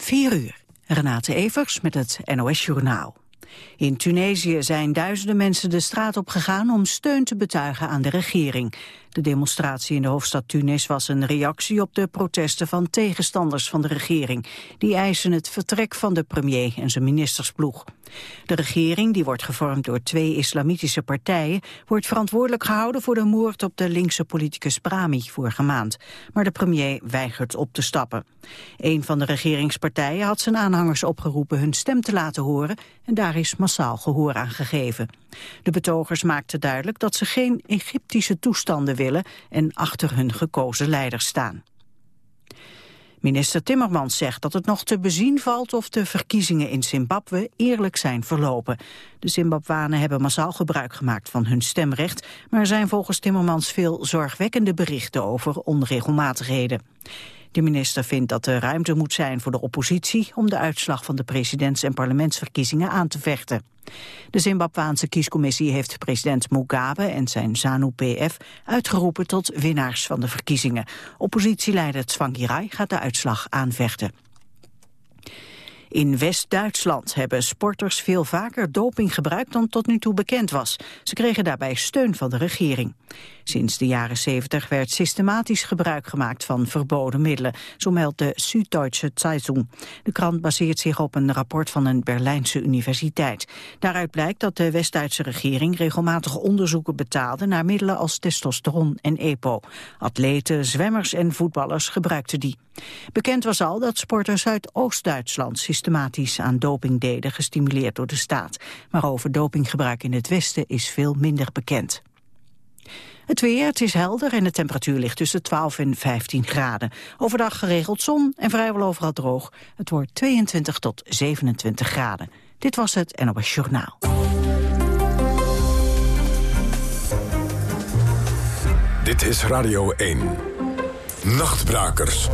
4 uur. Renate Evers met het NOS Journaal. In Tunesië zijn duizenden mensen de straat op gegaan om steun te betuigen aan de regering. De demonstratie in de hoofdstad Tunis was een reactie op de protesten van tegenstanders van de regering. Die eisen het vertrek van de premier en zijn ministersploeg. De regering, die wordt gevormd door twee islamitische partijen, wordt verantwoordelijk gehouden voor de moord op de linkse politicus Brahmi vorige maand. Maar de premier weigert op te stappen. Een van de regeringspartijen had zijn aanhangers opgeroepen hun stem te laten horen en daar is massaal gehoor aan gegeven. De betogers maakten duidelijk dat ze geen Egyptische toestanden willen en achter hun gekozen leiders staan. Minister Timmermans zegt dat het nog te bezien valt of de verkiezingen in Zimbabwe eerlijk zijn verlopen. De Zimbabwanen hebben massaal gebruik gemaakt van hun stemrecht, maar er zijn volgens Timmermans veel zorgwekkende berichten over onregelmatigheden. De minister vindt dat er ruimte moet zijn voor de oppositie om de uitslag van de presidents- en parlementsverkiezingen aan te vechten. De Zimbabwaanse kiescommissie heeft president Mugabe en zijn ZANU-PF uitgeroepen tot winnaars van de verkiezingen. Oppositieleider Tsvangirai gaat de uitslag aanvechten. In West-Duitsland hebben sporters veel vaker doping gebruikt dan tot nu toe bekend was. Ze kregen daarbij steun van de regering. Sinds de jaren 70 werd systematisch gebruik gemaakt van verboden middelen, zo meldt de Süddeutsche Zeitung. De krant baseert zich op een rapport van een Berlijnse universiteit. Daaruit blijkt dat de West-Duitse regering regelmatig onderzoeken betaalde naar middelen als testosteron en EPO. Atleten, zwemmers en voetballers gebruikten die. Bekend was al dat sporters uit Oost-Duitsland systematisch aan doping deden, gestimuleerd door de staat. Maar over dopinggebruik in het Westen is veel minder bekend. Het weer, het is helder en de temperatuur ligt tussen 12 en 15 graden. Overdag geregeld zon en vrijwel overal droog. Het wordt 22 tot 27 graden. Dit was het NOS Journaal. Dit is Radio 1. Nachtbrakers.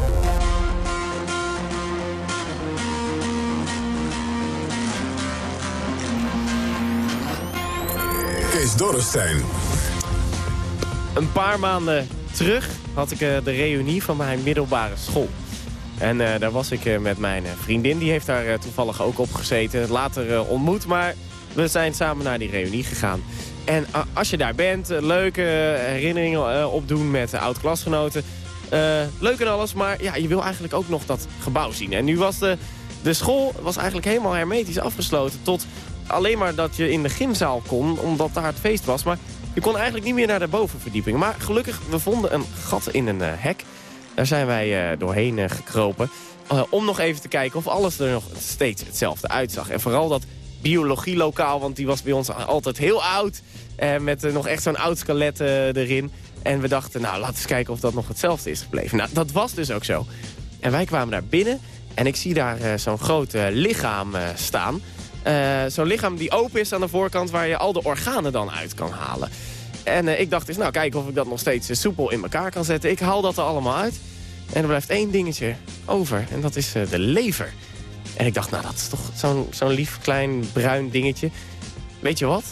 Kees Dorrestein. Een paar maanden terug had ik eh, de reunie van mijn middelbare school. En uh, daar was ik uh, met mijn vriendin. Die heeft daar toevallig ook op gezeten. Later ontmoet, maar we zijn samen naar die reunie gegaan. En als je daar bent, leuke herinneringen opdoen met oud-klasgenoten. leuk en alles, maar ja, je wil eigenlijk ook nog dat gebouw zien. En nu was de, de school was eigenlijk helemaal hermetisch afgesloten... tot alleen maar dat je in de gymzaal kon, omdat daar het feest was. Maar je kon eigenlijk niet meer naar de bovenverdieping. Maar gelukkig, we vonden een gat in een uh, hek. Daar zijn wij uh, doorheen uh, gekropen. om nog even te kijken of alles er nog steeds hetzelfde uitzag. En vooral dat biologielokaal, want die was bij ons altijd heel oud. met nog echt zo'n oud skelet erin. En we dachten, nou, laten we eens kijken of dat nog hetzelfde is gebleven. Nou, dat was dus ook zo. En wij kwamen daar binnen en ik zie daar zo'n groot lichaam staan... Uh, Zo'n lichaam die open is aan de voorkant waar je al de organen dan uit kan halen. En uh, ik dacht eens, nou kijken of ik dat nog steeds uh, soepel in elkaar kan zetten. Ik haal dat er allemaal uit. En er blijft één dingetje over. En dat is de lever. En ik dacht, nou dat is toch zo'n zo'n lief klein bruin dingetje. Weet je wat?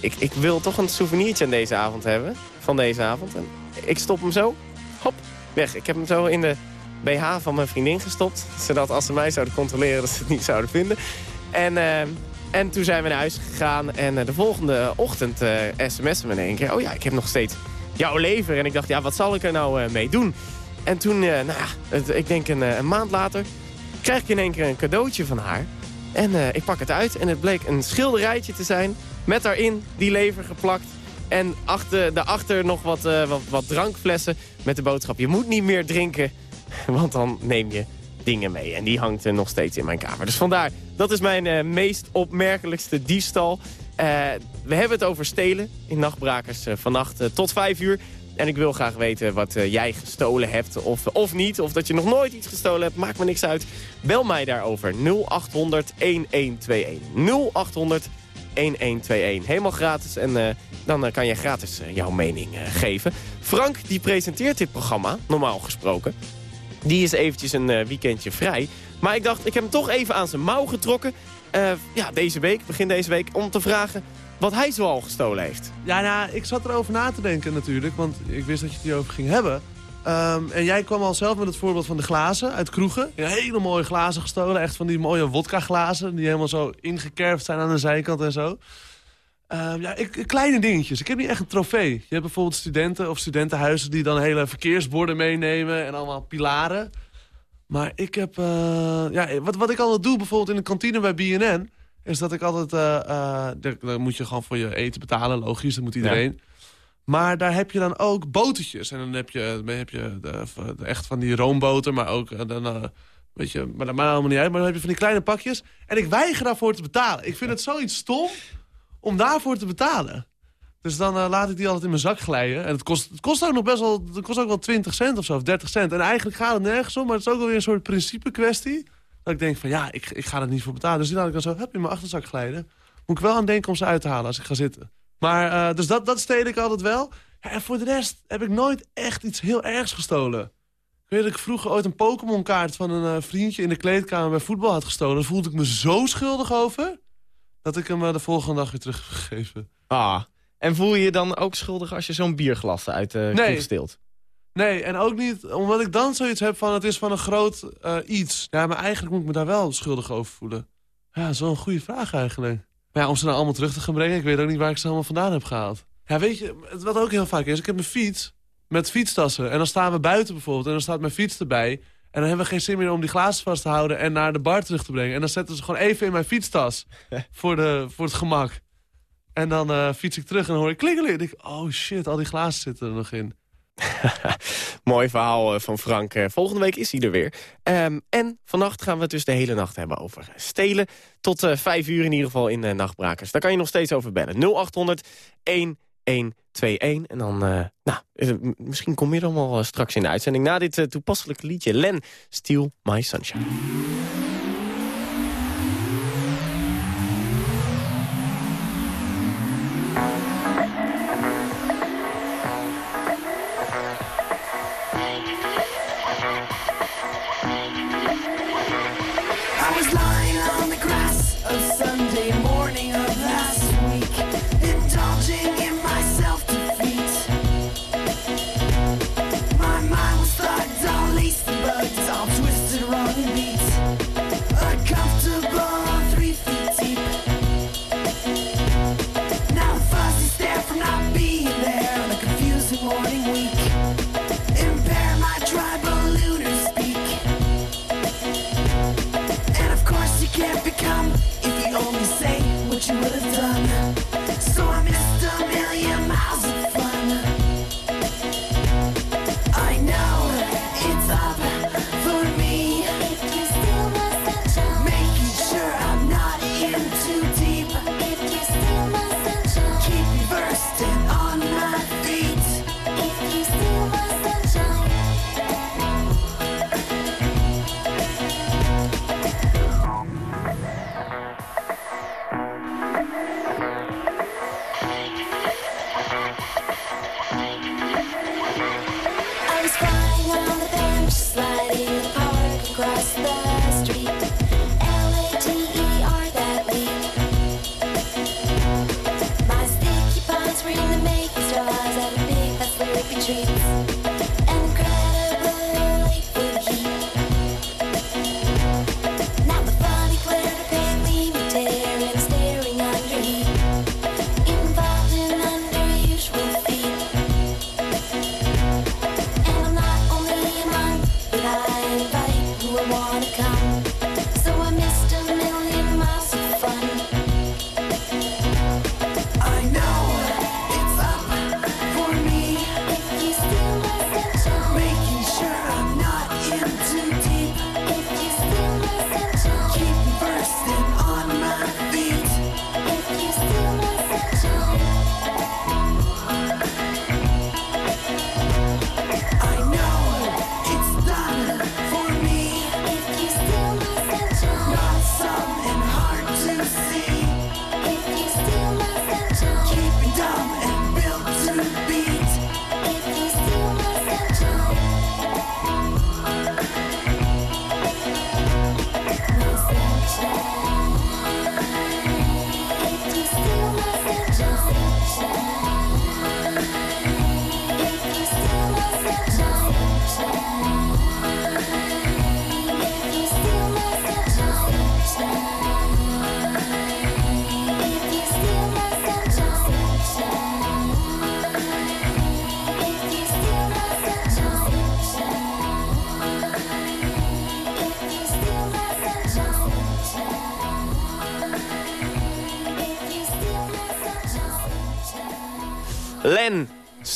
Ik, ik wil toch een souvenirtje aan deze avond hebben. Van deze avond. En ik stop hem zo. Hop, weg. Ik heb hem zo in de BH van mijn vriendin gestopt. Zodat als ze mij zouden controleren dat ze het niet zouden vinden. En, uh, en toen zijn we naar huis gegaan. En uh, de volgende ochtend uh, sms'en we in één keer. Oh ja, ik heb nog steeds jouw lever. En ik dacht, ja, wat zal ik er nou mee doen? En toen, nou ja, ik denk een, een, maand later... krijg ik in één keer een cadeautje van haar. En ik pak het uit en het bleek een schilderijtje te zijn... met daarin die lever geplakt. En achter, daarachter nog wat, wat, wat drankflessen met de boodschap... je moet niet meer drinken, want dan neem je dingen mee. En die hangt er nog steeds in mijn kamer. Dus vandaar, dat is mijn uh, meest opmerkelijkste diefstal. Uh, we hebben het over stelen in Nachtbrakers uh, vannacht tot 5 uur. En ik wil graag weten wat jij gestolen hebt of, of niet. Of dat je nog nooit iets gestolen hebt. Maakt me niks uit. Bel mij daarover. 0800 1121. 0800 1121. Helemaal gratis. En dan kan je gratis jouw mening geven. Frank die presenteert dit programma, normaal gesproken. Die is eventjes een weekendje vrij. Maar ik dacht, ik heb hem toch even aan zijn mouw getrokken. Uh, ja, deze week, begin deze week, om te vragen wat hij zoal gestolen heeft. Ja, nou, ik zat erover na te denken natuurlijk, want ik wist dat je het hierover ging hebben. Ehm, en jij kwam al zelf met het voorbeeld van de glazen uit kroegen. Hele mooie glazen gestolen. Echt van die mooie wodka glazen. Die helemaal zo ingekerfd zijn aan de zijkant en zo. Ehm, ja, kleine dingetjes. Ik heb niet echt een trofee. Je hebt bijvoorbeeld studenten of studentenhuizen... die dan hele verkeersborden meenemen en allemaal pilaren. Maar ik heb... Uh, ja, wat, wat ik altijd doe, bijvoorbeeld in de kantine bij BNN... is dat ik altijd... Uh, dan moet je gewoon voor je eten betalen, logisch. Dat moet iedereen. Maar daar heb je dan ook botertjes. En dan heb je, dan heb je de, echt van die roomboter, maar ook... Dan, Weet je, maar dat maakt allemaal niet uit. Maar dan heb je van die kleine pakjes. En ik weiger daarvoor te betalen. Ik vind het zoiets stom om daarvoor te betalen. Dus dan uh, laat ik die altijd in mijn zak glijden. En het kost, het kost ook nog best wel, het kost ook wel 20 cent of zo, of 30 cent. En eigenlijk gaat het nergens om, maar het is ook wel weer een soort principe kwestie. Dat ik denk van ja, ik, ik ga er niet voor betalen. Dus die laat ik dan zo heb in mijn achterzak glijden. Moet ik wel aan denken om ze uit te halen als ik ga zitten. Maar uh, dus dat, dat steed ik altijd wel. Ja, en voor de rest heb ik nooit echt iets heel ergs gestolen. Ik weet dat ik vroeger ooit een Pokémon kaart van een uh, vriendje in de kleedkamer bij voetbal had gestolen. Daar voelde ik me zo schuldig over dat ik hem de volgende dag weer teruggegeven. Ah, en voel je je dan ook schuldig als je zo'n bierglas uit de uh, nee. Nee, en ook niet omdat ik dan zoiets heb van het is van een groot uh, iets. Ja, maar eigenlijk moet ik me daar wel schuldig over voelen. Ja, zo'n goede vraag eigenlijk. Maar ja, om ze nou allemaal terug te gaan brengen, ik weet ook niet waar ik ze allemaal vandaan heb gehaald. Ja, weet je, wat ook heel vaak is, ik heb mijn fiets met fietstassen. En dan staan we buiten bijvoorbeeld en dan staat mijn fiets erbij. En dan hebben we geen zin meer om die glazen vast te houden en naar de bar terug te brengen. En dan zetten ze gewoon even in mijn fietstas voor, de, voor het gemak. En dan uh, fiets ik terug en dan hoor ik klingelen. En ik oh shit, al die glazen zitten er nog in. Mooi verhaal eh, van Frank. Eh, volgende week is hij er weer. Um, en vannacht gaan we het dus de hele nacht hebben over stelen. Tot vijf uur in ieder geval in uh, Nachtbrakers. Daar kan je nog steeds over bellen. 0800 1121. En dan, nou, misschien kom je dan wel straks in de uitzending... na dit toepasselijke liedje. Len, Steal My Sunshine.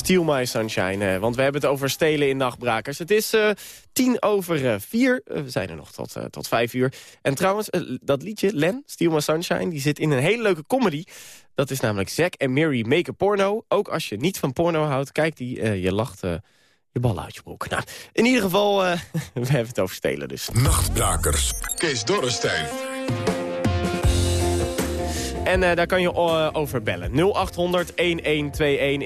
Steal My Sunshine. eh, want we hebben het over stelen in nachtbrakers. Het is eh, tien over eh, vier. We zijn er nog tot, tot vijf uur. En trouwens, dat liedje, Len, Steal My Sunshine... die zit in een hele leuke comedy. Dat is namelijk Zack en Mary Make a Porno. Ook als je niet van porno houdt, kijk die, je lacht je ballen uit je broek. Nou, in ieder geval, we hebben het over stelen dus. Nachtbrakers. Kees Dorrestein. En eh, daar kan je eh, over bellen. 0800-1121.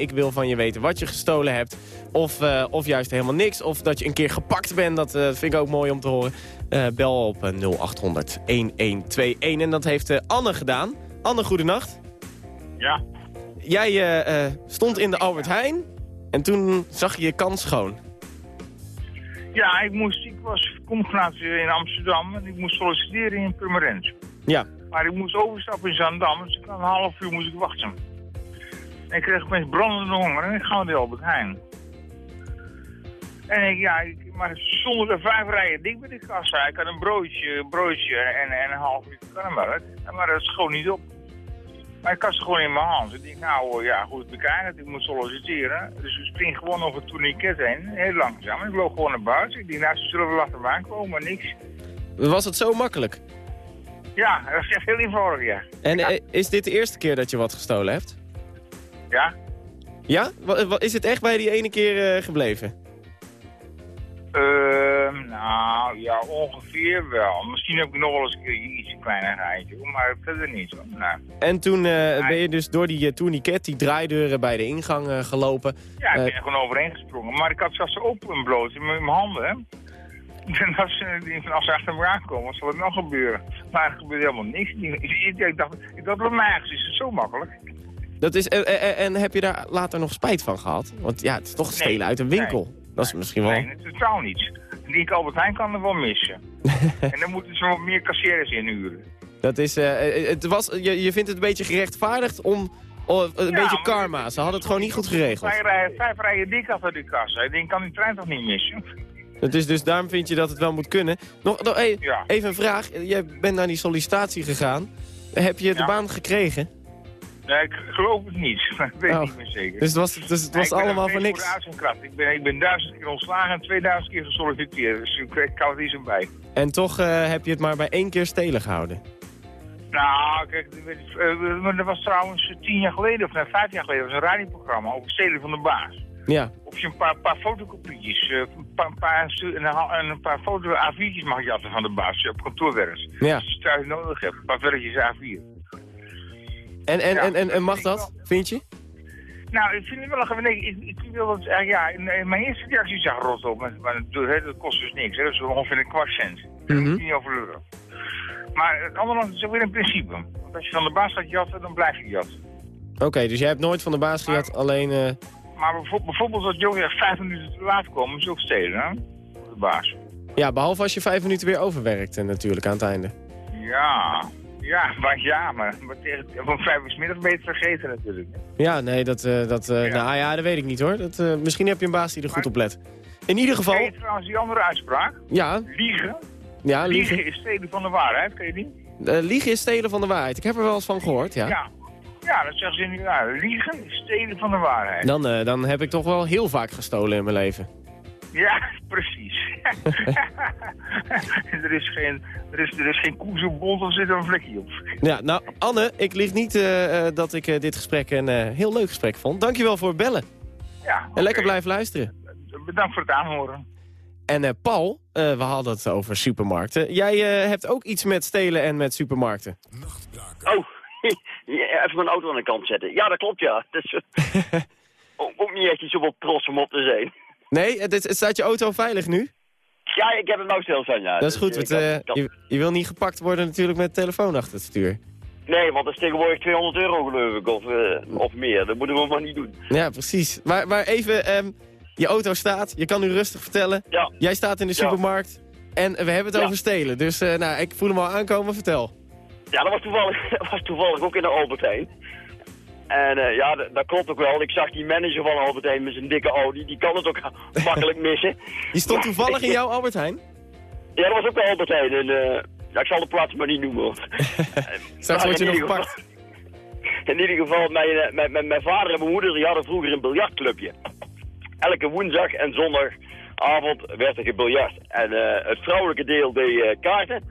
Ik wil van je weten wat je gestolen hebt. Of, eh, of juist helemaal niks. Of dat je een keer gepakt bent. Dat vind ik ook mooi om te horen. Bel op eh, 0800-1121. En dat heeft Anne gedaan. Anne, goedenacht. Ja, Jij stond in de Albert Heijn. En toen zag je je kans schoon. ja ik, moest, ik was komgelaat in Amsterdam en ik moest solliciteren in Purmerend. Ja. Maar ik moest overstappen in Zandam, dus ik een half uur moest ik wachten. En ik kreeg opeens brandende honger en ik ga naar de Albert Heijn. En ik, ja, ik, maar zonder de vijf rijen dik bij de kassa. Ik had een broodje, broodje en, en een half liter karnemelk. Maar dat schoot niet op. Maar ik had ze gewoon in mijn hand. Ik denk, nou ja, goed bekijken. Ik moet solliciteren. Dus ik spring gewoon over het tourniquet heen. Heel langzaam. Ik loop gewoon naar buiten. Ik denk, nou, zullen wel achter me aankomen, maar niks. Was het zo makkelijk? Ja, dat is echt heel eenvoudig, ja. En eh, is dit de eerste keer dat je wat gestolen hebt? Ja? Ja? Is het echt bij die ene keer eh, gebleven? Ehm, nou, ja, ongeveer wel. Misschien heb ik nog wel eens een keer iets kleinigheidje, hoor, maar verder niet. Hoor. Nou, En toen eh, ben je dus door die uh, tourniquet, die draaideuren bij de ingang gelopen. ja, ik ben er gewoon overheen gesprongen. Maar ik had zelfs open en bloot in mijn in mijn handen, hè. En als ze, achter me aankomen, wat zal er nog gebeuren? Maar er gebeurde helemaal niks. Ik, dacht, ik dacht, bij mij eigenlijk is het zo makkelijk. Dat is, eh, eh, eh, en heb je daar later nog spijt van gehad? Want ja, het is toch stelen Nee, uit een winkel. Dat is misschien wel... Nee, totaal niet. Die ik Albert Heijn kan er wel missen. en dan moeten ze wat meer kassiers inhuren. Dat is, het was, je, je vindt het een beetje gerechtvaardigd om... oh, een Ja, beetje karma. Ze hadden het gewoon niet goed geregeld. Vijf rijen, vijf rijen dik achter de kassa. Ik denk, kan die trein toch niet missen? Het is dus daarom vind je dat het wel moet kunnen. Nog, nog hey, Ja. even een vraag. Jij bent naar die sollicitatie gegaan. Heb je de Ja. baan gekregen? Nee, ik geloof het niet. Ik weet Oh. niet meer zeker. Dus het was, dus het was allemaal voor niks. Ik ben, ik ben duizend keer ontslagen en 2000 keer gesolliciteerd. Dus ik, hou het niet zo bij. En toch eh, heb je het maar bij één keer stelen gehouden. Nou, kijk, er er was trouwens tien jaar geleden, of nee, vijf jaar geleden, was een radioprogramma over stelen van de baas. Ja, Of je een paar, paar fotocopietjes, eh, een paar, een paar, een, paar foto A4'tjes mag jatten van de baas je op kantoor werkt. ja. Als je thuis nodig hebt, een paar velletjes A4. En, en, Ja, en, en, en mag dat, vind je? Nou, ik vind het wel een gewin. Ik, ik wil dat, eh, ja, in, in mijn eerste reactie zag rot op, maar, maar dat, dat kost dus niks. Hè. Dat is ongeveer een kwart cent. Daar moet je niet over lullen. Maar het andere is ook weer een principe. Want als je van de baas gaat jatten, dan blijf je jatten. Oké, dus jij hebt nooit van de baas gehad, alleen... eh, Maar bijvo- bijvoorbeeld dat echt vijf minuten te laat komen, is ook stelen, hè? De baas. ja, behalve als je vijf minuten weer overwerkt eh, natuurlijk aan het einde. Ja, ja, maar ja, maar, maar tegen, van vijf uur middag ben je het vergeten natuurlijk. Ja, nee, dat... eh, dat eh, Ja. Nou ja, dat weet ik niet hoor. Dat, misschien heb je een baas die er goed op let. In ieder Ken geval... je trouwens die andere uitspraak? Ja, Liegen. ja Liegen liegen, is stelen van de waarheid, ken je die? liegen is stelen van de waarheid. Ik heb er wel eens van gehoord, ja. Ja. Ja, dat zeggen ze nu. Ja, liegen is stelen van de waarheid. Dan, eh, dan heb ik toch wel heel vaak gestolen in mijn leven. Ja, precies. er is geen, er is, er is geen koe zo bont of zit er een vlekje op. Ja, nou, Anne, ik lieg niet eh, eh, dat ik eh, dit gesprek een eh, heel leuk gesprek vond. Dankjewel voor het bellen. Ja, En lekker blijven luisteren. Bedankt voor het aanhoren. En eh, Paul, eh, we hadden het over supermarkten. Jij eh, hebt ook iets met stelen en met supermarkten. Oh, ja, even mijn auto aan de kant zetten. Ja, dat klopt, ja. Eh, ook, ook niet echt iets op trots om op te zijn. Nee, het, het staat je auto veilig nu? Ja, ik heb hem nou stilstaan, ja. Dat is Dus, goed, eh, want eh, had- je, je wil niet gepakt worden natuurlijk met telefoon achter het stuur. Nee, want dat is tegenwoordig 200 euro geloof ik, of, eh, of meer. Dat moeten we maar niet doen. Ja, precies. Maar, maar even, ehm, je auto staat, je kan nu rustig vertellen. Ja. Jij staat in de Ja. supermarkt en we hebben het Ja. over stelen. Dus eh, nou, ik voel hem al aankomen, vertel. Ja, dat was toevallig, dat was toevallig ook in de Albert Heijn. En eh, ja, dat, dat klopt ook wel. Ik zag die manager van Albert Heijn met zijn dikke Audi. Die kan het ook makkelijk missen. Die stond toevallig in jouw Albert Heijn? Ja, dat was ook bij Albert Heijn. En, eh, ja, ik zal de plaats maar niet noemen. want- Straks Maar word je nog gepakt. in ieder geval, mijn, eh, mijn, mijn, mijn vader en mijn moeder die hadden vroeger een biljartclubje. Elke woensdag en zondagavond werd er gebiljart. En eh, het vrouwelijke deel deed eh, kaarten.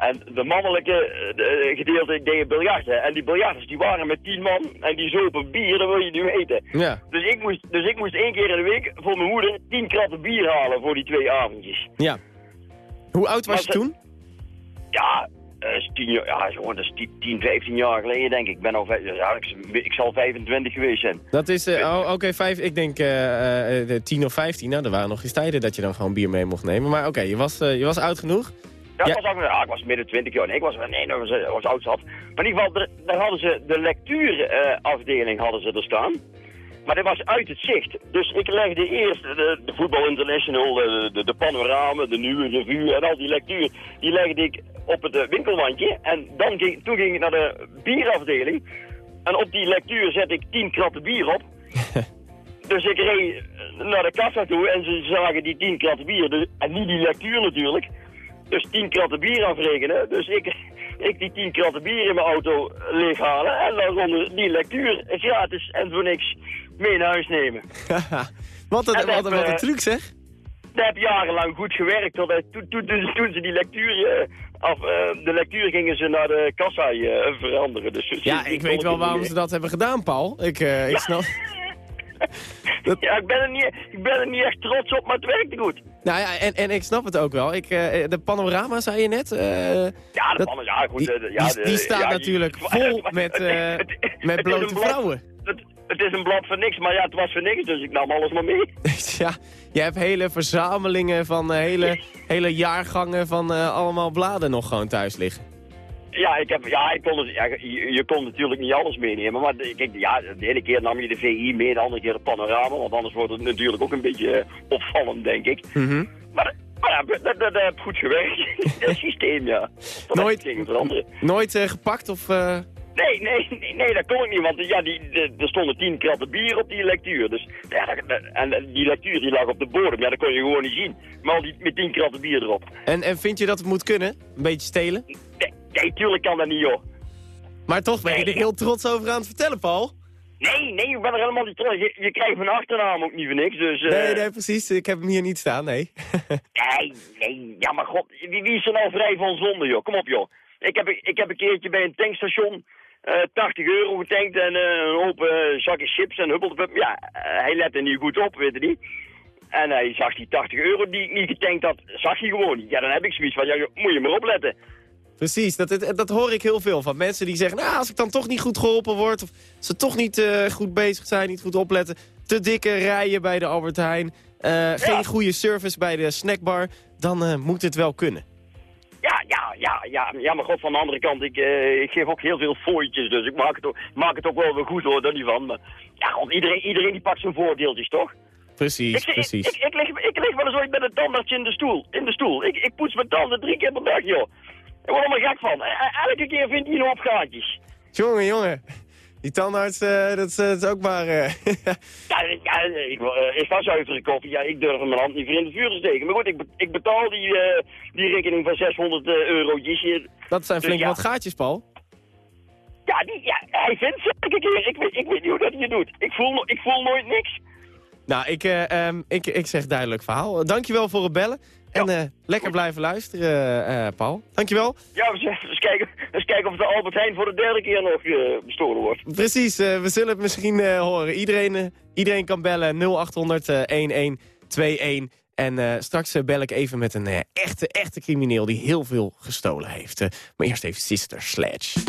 En de mannelijke eh, de, eh, gedeelte deed biljarten. En die biljarters die waren met tien man en die zopen bier, dat wil je niet weten. Ja, Dus ik moest, dus ik moest één keer in de week voor mijn moeder tien kratten bier halen voor die twee avondjes. ja. Hoe oud was je Maar toen? Ja, eh, is tien ja zo, dat is 10, 10, 15 jaar geleden denk ik. Ik, ben al, vijf- ja, ik, ik zal 25 geweest zijn. Dat is, oh, oké, vijf, ik denk de 10 of 15. Nou, er waren nog eens tijden dat je dan gewoon bier mee mocht nemen. Maar oké, je, was, je was oud genoeg. Ja, was ook, ja, ik was midden 20 jaar. Nee, ik was, nee, dat was, was oud zat. Maar in ieder geval, daar- hadden ze de lectuurafdeling hadden ze er staan. Maar dat was uit het zicht. Dus ik legde eerst de, de Voetbal International, de, de, de panorama, de nieuwe revue en al die lectuur. Die legde ik op het eh, winkelwandje. En dan ging, toen ging ik naar de bierafdeling. En op die lectuur zette ik 10 kratten bier op. Dus ik reed eh, naar de kassa toe en ze zagen die 10 kratten bier. Dus, en niet die lectuur natuurlijk. Dus 10 kratten bier afrekenen. Dus ik, ik die 10 kratten bier in mijn auto leeghalen. En dan konden die lectuur gratis en voor niks mee naar huis nemen. wat, een, En wat, een, heb, wat een eh, truc zeg. Dat heb jarenlang goed gewerkt. Tot, hij- toen, toen, toen, toen ze die lectuur, eh, af, eh, de lectuur gingen ze naar de kassa eh, veranderen. Dus Ja, ik weet wel waarom ze dat hebben gedaan, Paul. Ik, eh, ik snap... Ja, ik ben, er niet, ik ben er niet echt trots op, maar het werkte goed. Nou ja, en, en ik snap het ook wel. Ik, eh, de panorama, zei je net. eh, Ja, de pannen, ja goed. die, eh, de- ja, die, de- die staat ja, natuurlijk vol met, Het- het met blote blad- vrouwen. Het, is een blad voor niks, maar ja, het was voor niks, dus ik nam alles maar mee. ja, je hebt hele verzamelingen van hele, hele jaargangen van allemaal bladen nog gewoon thuis liggen. Ja, ik heb, ja, ik kon het, ja je, je kon natuurlijk niet alles meenemen, maar de- kijk, ja, de ene keer nam je de VI mee, de andere keer de panorama, want anders wordt het natuurlijk ook een beetje eh, opvallend, denk ik. Mhm. Maar, maar ja, dat, dat, dat heeft goed gewerkt, het systeem, ja. Dat Nooit-. Nooit eh, gepakt of... eh, Nee, nee, nee, nee, dat kon ik niet, want ja, die, de- er stonden tien kratten bier op die lectuur. Dus, ja, dat- en die lectuur die lag op de bodem, ja, dat kon je gewoon niet zien. Maar al die, met tien kratten bier erop. en, en vind je dat het moet kunnen? Een beetje stelen? Nee, tuurlijk kan dat niet, joh. Maar toch ben je er heel trots over aan het vertellen, Paul. Nee, nee, ik ben er helemaal niet trots. Je, je krijgt mijn achternaam ook niet voor niks, dus... eh, Nee, nee, precies. Ik heb hem hier niet staan, nee. Nee, nee, ja, maar god, wie, wie is er nou vrij van zonde, joh? Kom op, joh. Ik heb, ik heb een keertje bij een tankstation eh 80 euro getankt en eh, een hoop eh, zakken chips en hubbeldepup. Ja, eh, hij lette niet goed op, weet je niet. En hij zag die 80 euro die ik niet getankt had, zag hij gewoon niet. Ja, dan heb ik zoiets van, ja, moet je maar opletten. Precies, dat, dat, hoor ik heel veel van mensen die zeggen... nou, als ik dan toch niet goed geholpen word... of ze toch niet eh, goed bezig zijn, niet goed opletten... te dikke rijen bij de Albert Heijn... eh, geen goede service bij de snackbar... dan eh, moet het wel kunnen. Ja, ja, ja, ja, ja, maar god, van de andere kant, ik, eh, ik geef ook heel veel fooitjes, dus ik maak het ook, maak het ook wel weer goed hoor, daar niet van. Maar, ja, god, iedereen, iedereen die pakt zijn voordeeltjes, toch? Precies, ik, precies. Ik, ik, ik, lig, ik lig wel eens ooit met een tandarts in de stoel. In de stoel. Ik, ik poets mijn tanden drie keer per dag, joh. Ik word er gek van. E- Elke keer vindt hij een hoop gaatjes. Jongen, jongen. Die tandarts, eh, dat, is, eh, dat is ook maar... eh, Ja, ja ik, eh, is dat zuivere koffie? Ja, ik durf mijn hand niet voor in het vuur te steken. Maar goed, ik, ik betaal die, eh, die rekening van 600 eh, eurotjes. hier. dat zijn Dus flink ja. wat gaatjes, Paul. Ja, die, ja, hij vindt ze elke keer. Ik weet, ik weet niet hoe dat hij het doet. Ik voel, ik voel nooit niks. Nou, ik, eh, ehm, ik, ik zeg duidelijk verhaal. Dankjewel voor het bellen. En Ja. eh, lekker blijven luisteren, eh, Paul. Dankjewel. Ja, eens kijken, eens kijken of de Albert Heijn voor de derde keer nog eh, bestolen wordt. Precies, eh, we zullen het misschien eh, horen. Iedereen, eh, iedereen kan bellen 0800 eh, 1121. En eh, straks bel ik even met een eh, echte, echte crimineel die heel veel gestolen heeft. Eh, maar eerst even Sister Sledge.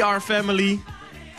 We Are Family,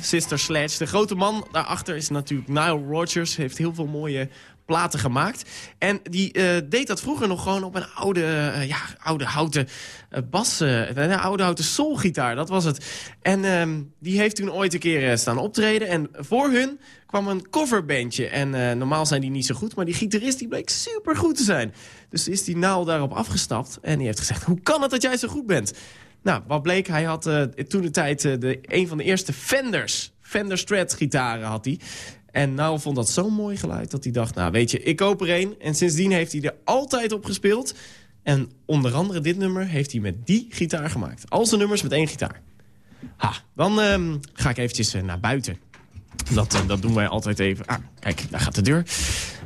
Sister Sledge. De grote man daarachter is natuurlijk Nile Rodgers. Heeft heel veel mooie platen gemaakt. En die eh, deed dat vroeger nog gewoon op een oude, eh, ja, oude houten eh, bas... een oude houten soulgitaar, dat was het. En ehm, die heeft toen ooit een keer staan optreden. En voor hun kwam een coverbandje. En normaal zijn die niet zo goed, maar die gitarist die bleek super goed te zijn. Dus is die Nile daarop afgestapt en die heeft gezegd... hoe kan het dat jij zo goed bent? Nou, wat bleek, hij had eh, toen de tijd eh, de, een van de eerste Fenders, Fender Strat gitaren had hij. En nou vond dat zo'n mooi geluid dat hij dacht, nou weet je, ik koop er een. En sindsdien heeft hij er altijd op gespeeld. En onder andere dit nummer heeft hij met die gitaar gemaakt. Al zijn nummers met één gitaar. Ha, dan ehm, ga ik eventjes eh, naar buiten. Dat, dat doen wij altijd even. Ah, kijk, daar gaat de deur.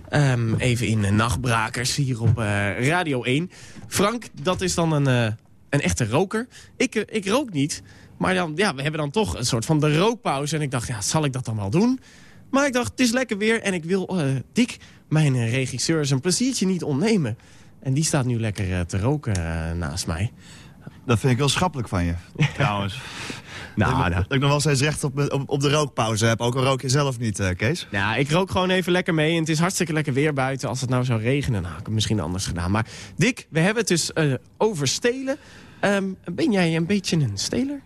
Ehm, even in Nachtbrakers hier op Radio 1. Frank, dat is dan een, een echte roker. Ik, eh, ik rook niet. Maar dan, ja, we hebben dan toch een soort van de rookpauze. En ik dacht, ja, zal ik dat dan wel doen? Maar ik dacht, het is lekker weer. En ik wil eh, Dick, mijn regisseur, zijn pleziertje niet ontnemen. En die staat nu lekker eh, te roken naast mij. Dat vind ik wel schappelijk van je, trouwens. Nou, dat, ik, nou, dat ik nog wel steeds recht op, op, op de rookpauze heb. Ook al rook je zelf niet, eh, Kees. Ja, ik rook gewoon even lekker mee. En het is hartstikke lekker weer buiten. Als het nou zou regenen, nou, had ik het misschien anders gedaan. Maar Dick, we hebben het dus eh, over stelen. Ehm, ben jij een beetje een steler?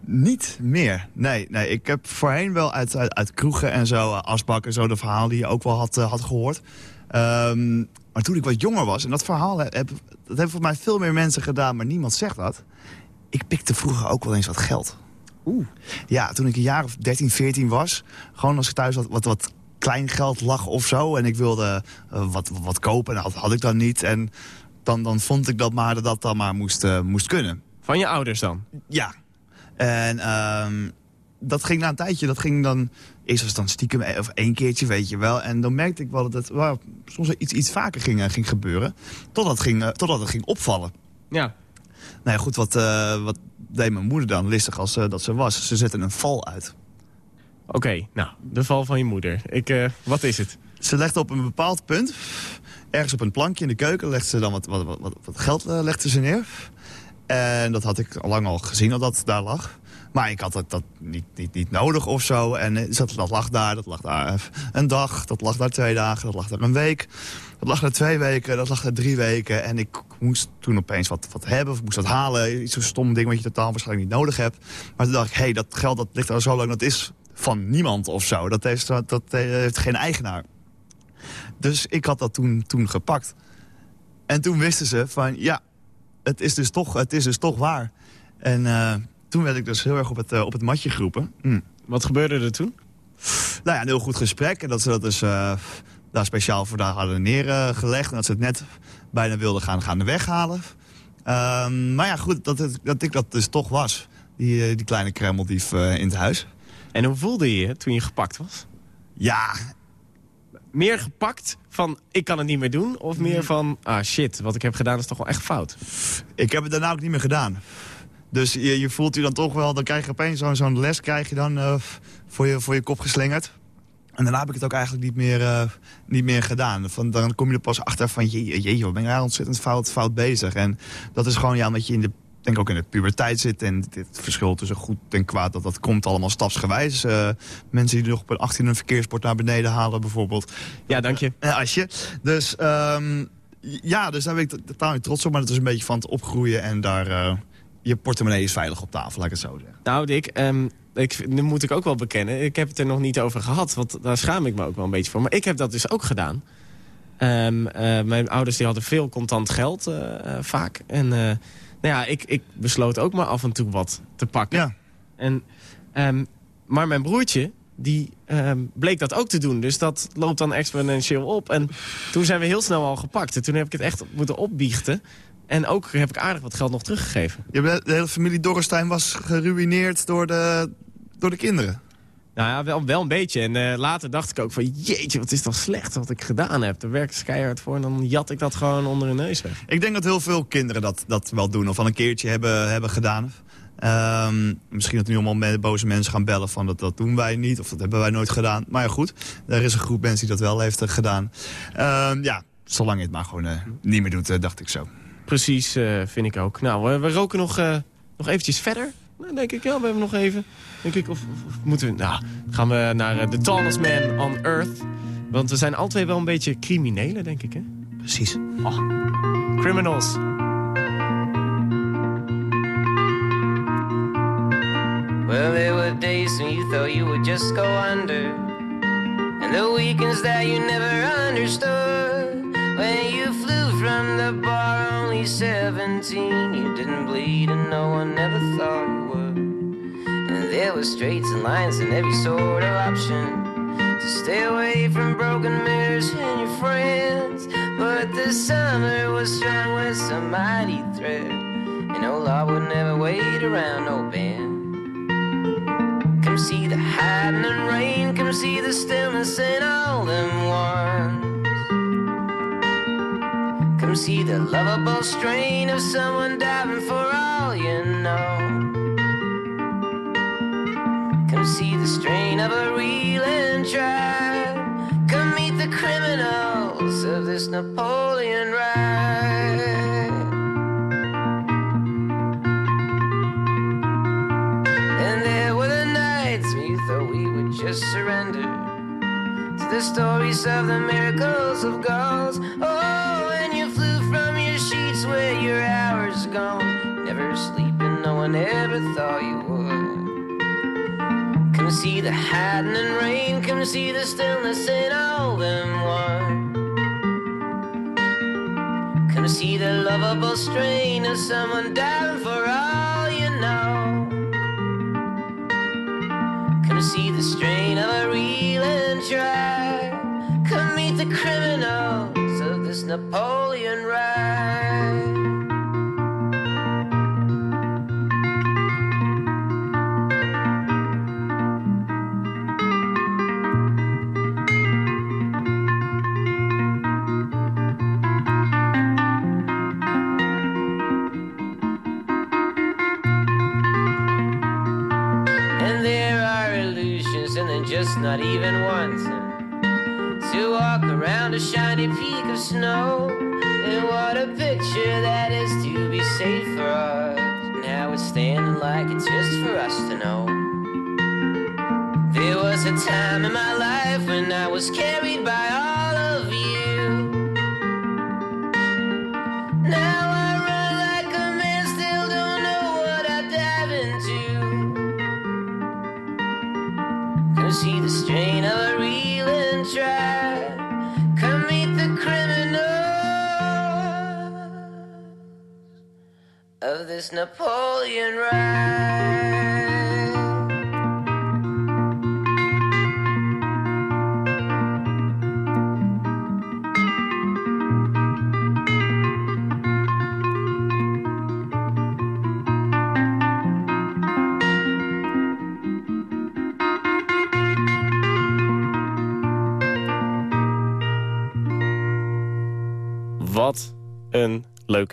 Niet meer. Nee, nee, ik heb voorheen wel uit, uit, uit kroegen en zo, uh, asbak en zo, de verhaal die je ook wel had, eh, had gehoord. Ehm, maar toen ik wat jonger was, en dat verhaal heb, dat hebben voor mij veel meer mensen gedaan, maar niemand zegt dat. Ik pikte vroeger ook wel eens wat geld. Oeh. Ja, toen ik een jaar of 13, 14 was, gewoon als ik thuis wat, wat, wat klein geld lag of zo. En ik wilde eh, wat, wat kopen en dat had ik dan niet. En dan, dan vond ik dat maar dat dat dan maar moest, eh, moest kunnen. Van je ouders dan? Ja. En ehm, dat ging na een tijdje, dat ging dan... Eerst was het dan stiekem, eh, of één keertje, weet je wel. En dan merkte ik wel dat het wel, soms iets, iets vaker ging, eh, ging gebeuren. Totdat het ging, totdat het ging opvallen. Ja. Nou ja, goed, wat, wat deed mijn moeder dan, listig als dat ze was? Ze zette een val uit. Oké, nou, de val van je moeder. Ik, wat is het? Ze legde op een bepaald punt, ergens op een plankje in de keuken... legde ze dan wat, wat, wat, wat- geld eh, legde ze neer. En dat had ik al lang al gezien dat dat daar lag. Maar ik had dat, dat niet, niet, niet nodig of zo. En eh, dat, dat lag daar, dat lag daar een dag, dat lag daar twee dagen, dat lag daar een week. Dat lag daar twee weken, dat lag daar drie weken. En ik moest toen opeens wat, wat hebben, of moest wat halen. Iets zo'n stom ding wat je totaal waarschijnlijk niet nodig hebt. Maar toen dacht ik, hé, hey, dat geld dat ligt al zo lang, dat is van niemand of zo. Dat heeft, dat, dat heeft geen eigenaar. Dus ik had dat toen, toen gepakt. En toen wisten ze van, ja, het is dus toch, het is dus toch waar. En eh, toen werd ik dus heel erg op het, eh, op het matje geroepen. Hm. Wat gebeurde er toen? Nou ja, een heel goed gesprek. En dat ze dat dus... eh, daar speciaal voor daar hadden neergelegd. En dat ze het net bijna wilden gaan, gaan weghalen. Ehm, maar ja, goed, dat, het- dat ik dat dus toch was. Die, die kleine kremmeldief eh, in het huis. En hoe voelde je je toen je gepakt was? Ja, Meer gepakt van ik kan het niet meer doen? Of meer van ah shit, wat ik heb gedaan is toch wel echt fout? ik heb het daarna ook niet meer gedaan. Dus je, je voelt je dan toch wel, dan krijg je opeens zo'n zo'n les krijg je dan, eh, voor, je, voor je kop geslingerd. En daarna heb ik het ook eigenlijk niet meer, eh, niet meer gedaan. Van, dan kom je er pas achter van, je, jeetje, wat ben jij ontzettend fout, fout bezig. En dat is gewoon, ja, omdat je in de, denk ook in de puberteit zit. En dit verschil tussen goed en kwaad, dat, dat komt allemaal stapsgewijs. Eh, mensen die nog op een 18 een verkeersbord naar beneden halen bijvoorbeeld. Ja, dank je. Eh, Asje. Dus ehm, ja, dus daar ben ik totaal niet trots op. Maar het is een beetje van het opgroeien en daar... eh, je portemonnee is veilig op tafel, laat ik het zo zeggen. Nou Dick, ehm, ik, nu moet ik ook wel bekennen. Ik heb het er nog niet over gehad, want daar schaam ik me ook wel een beetje voor. Maar ik heb dat dus ook gedaan. Ehm, eh, mijn ouders die hadden veel contant geld, vaak. En nou ja, ik, ik besloot ook maar af en toe wat te pakken. Ja. En, ehm, maar mijn broertje, die ehm, bleek dat ook te doen. Dus dat loopt dan exponentieel op. En toen zijn we heel snel al gepakt. En toen heb ik het echt moeten opbiechten. En ook heb ik aardig wat geld nog teruggegeven. Je de hele familie Dorrestein was geruineerd door de, door de kinderen. Nou ja, wel, wel een beetje. En eh, later dacht ik ook van... jeetje, wat is dan slecht wat ik gedaan heb. Daar werkte keihard voor en dan jat ik dat gewoon onder hun neus weg. Ik denk dat heel veel kinderen dat, dat wel doen. Of al een keertje hebben, hebben gedaan. Ehm, misschien dat nu allemaal boze mensen gaan bellen van dat, dat doen wij niet. Of dat hebben wij nooit gedaan. Maar ja, goed. Er is een groep mensen die dat wel heeft eh, gedaan. Ehm, ja, zolang je het maar gewoon eh, niet meer doet, dacht ik zo. Precies, vind ik ook. Nou, we, we roken nog, nog eventjes verder. Nou, denk ik, ja, we hebben nog even. Denk ik, of, of- of moeten we... Nou, gaan we naar eh, The Tallest Man on Earth. Want we zijn alle twee wel een beetje criminelen, denk ik, hè? Precies. Criminals. Well, there were days when you thought you would just go under. And the weekends that you never understood. When you flew from the bar only 17, you didn't bleed and no one ever thought there were straights and lines and every sort of option. To stay away from broken mirrors and your friends. But the summer was strung with some mighty thread. And no law would never wait around no band. Come see the hiding and rain, come see the stillness in all them ones. Come see the lovable strain of someone diving for all you know. See the strain of a reeling tribe. Come meet the criminals of this Napoleon ride. And there were the nights we thought we would just surrender to the stories of the miracles of gods. Oh, and you flew from your sheets where your hours gone, never sleeping, no one ever thought you would. Come see the hiding and rain, come see the stillness in all them one. Come see the lovable strain of someone dying for all you know. Come see the strain of a reeling tribe. Come meet the criminals of this Napoleon ride.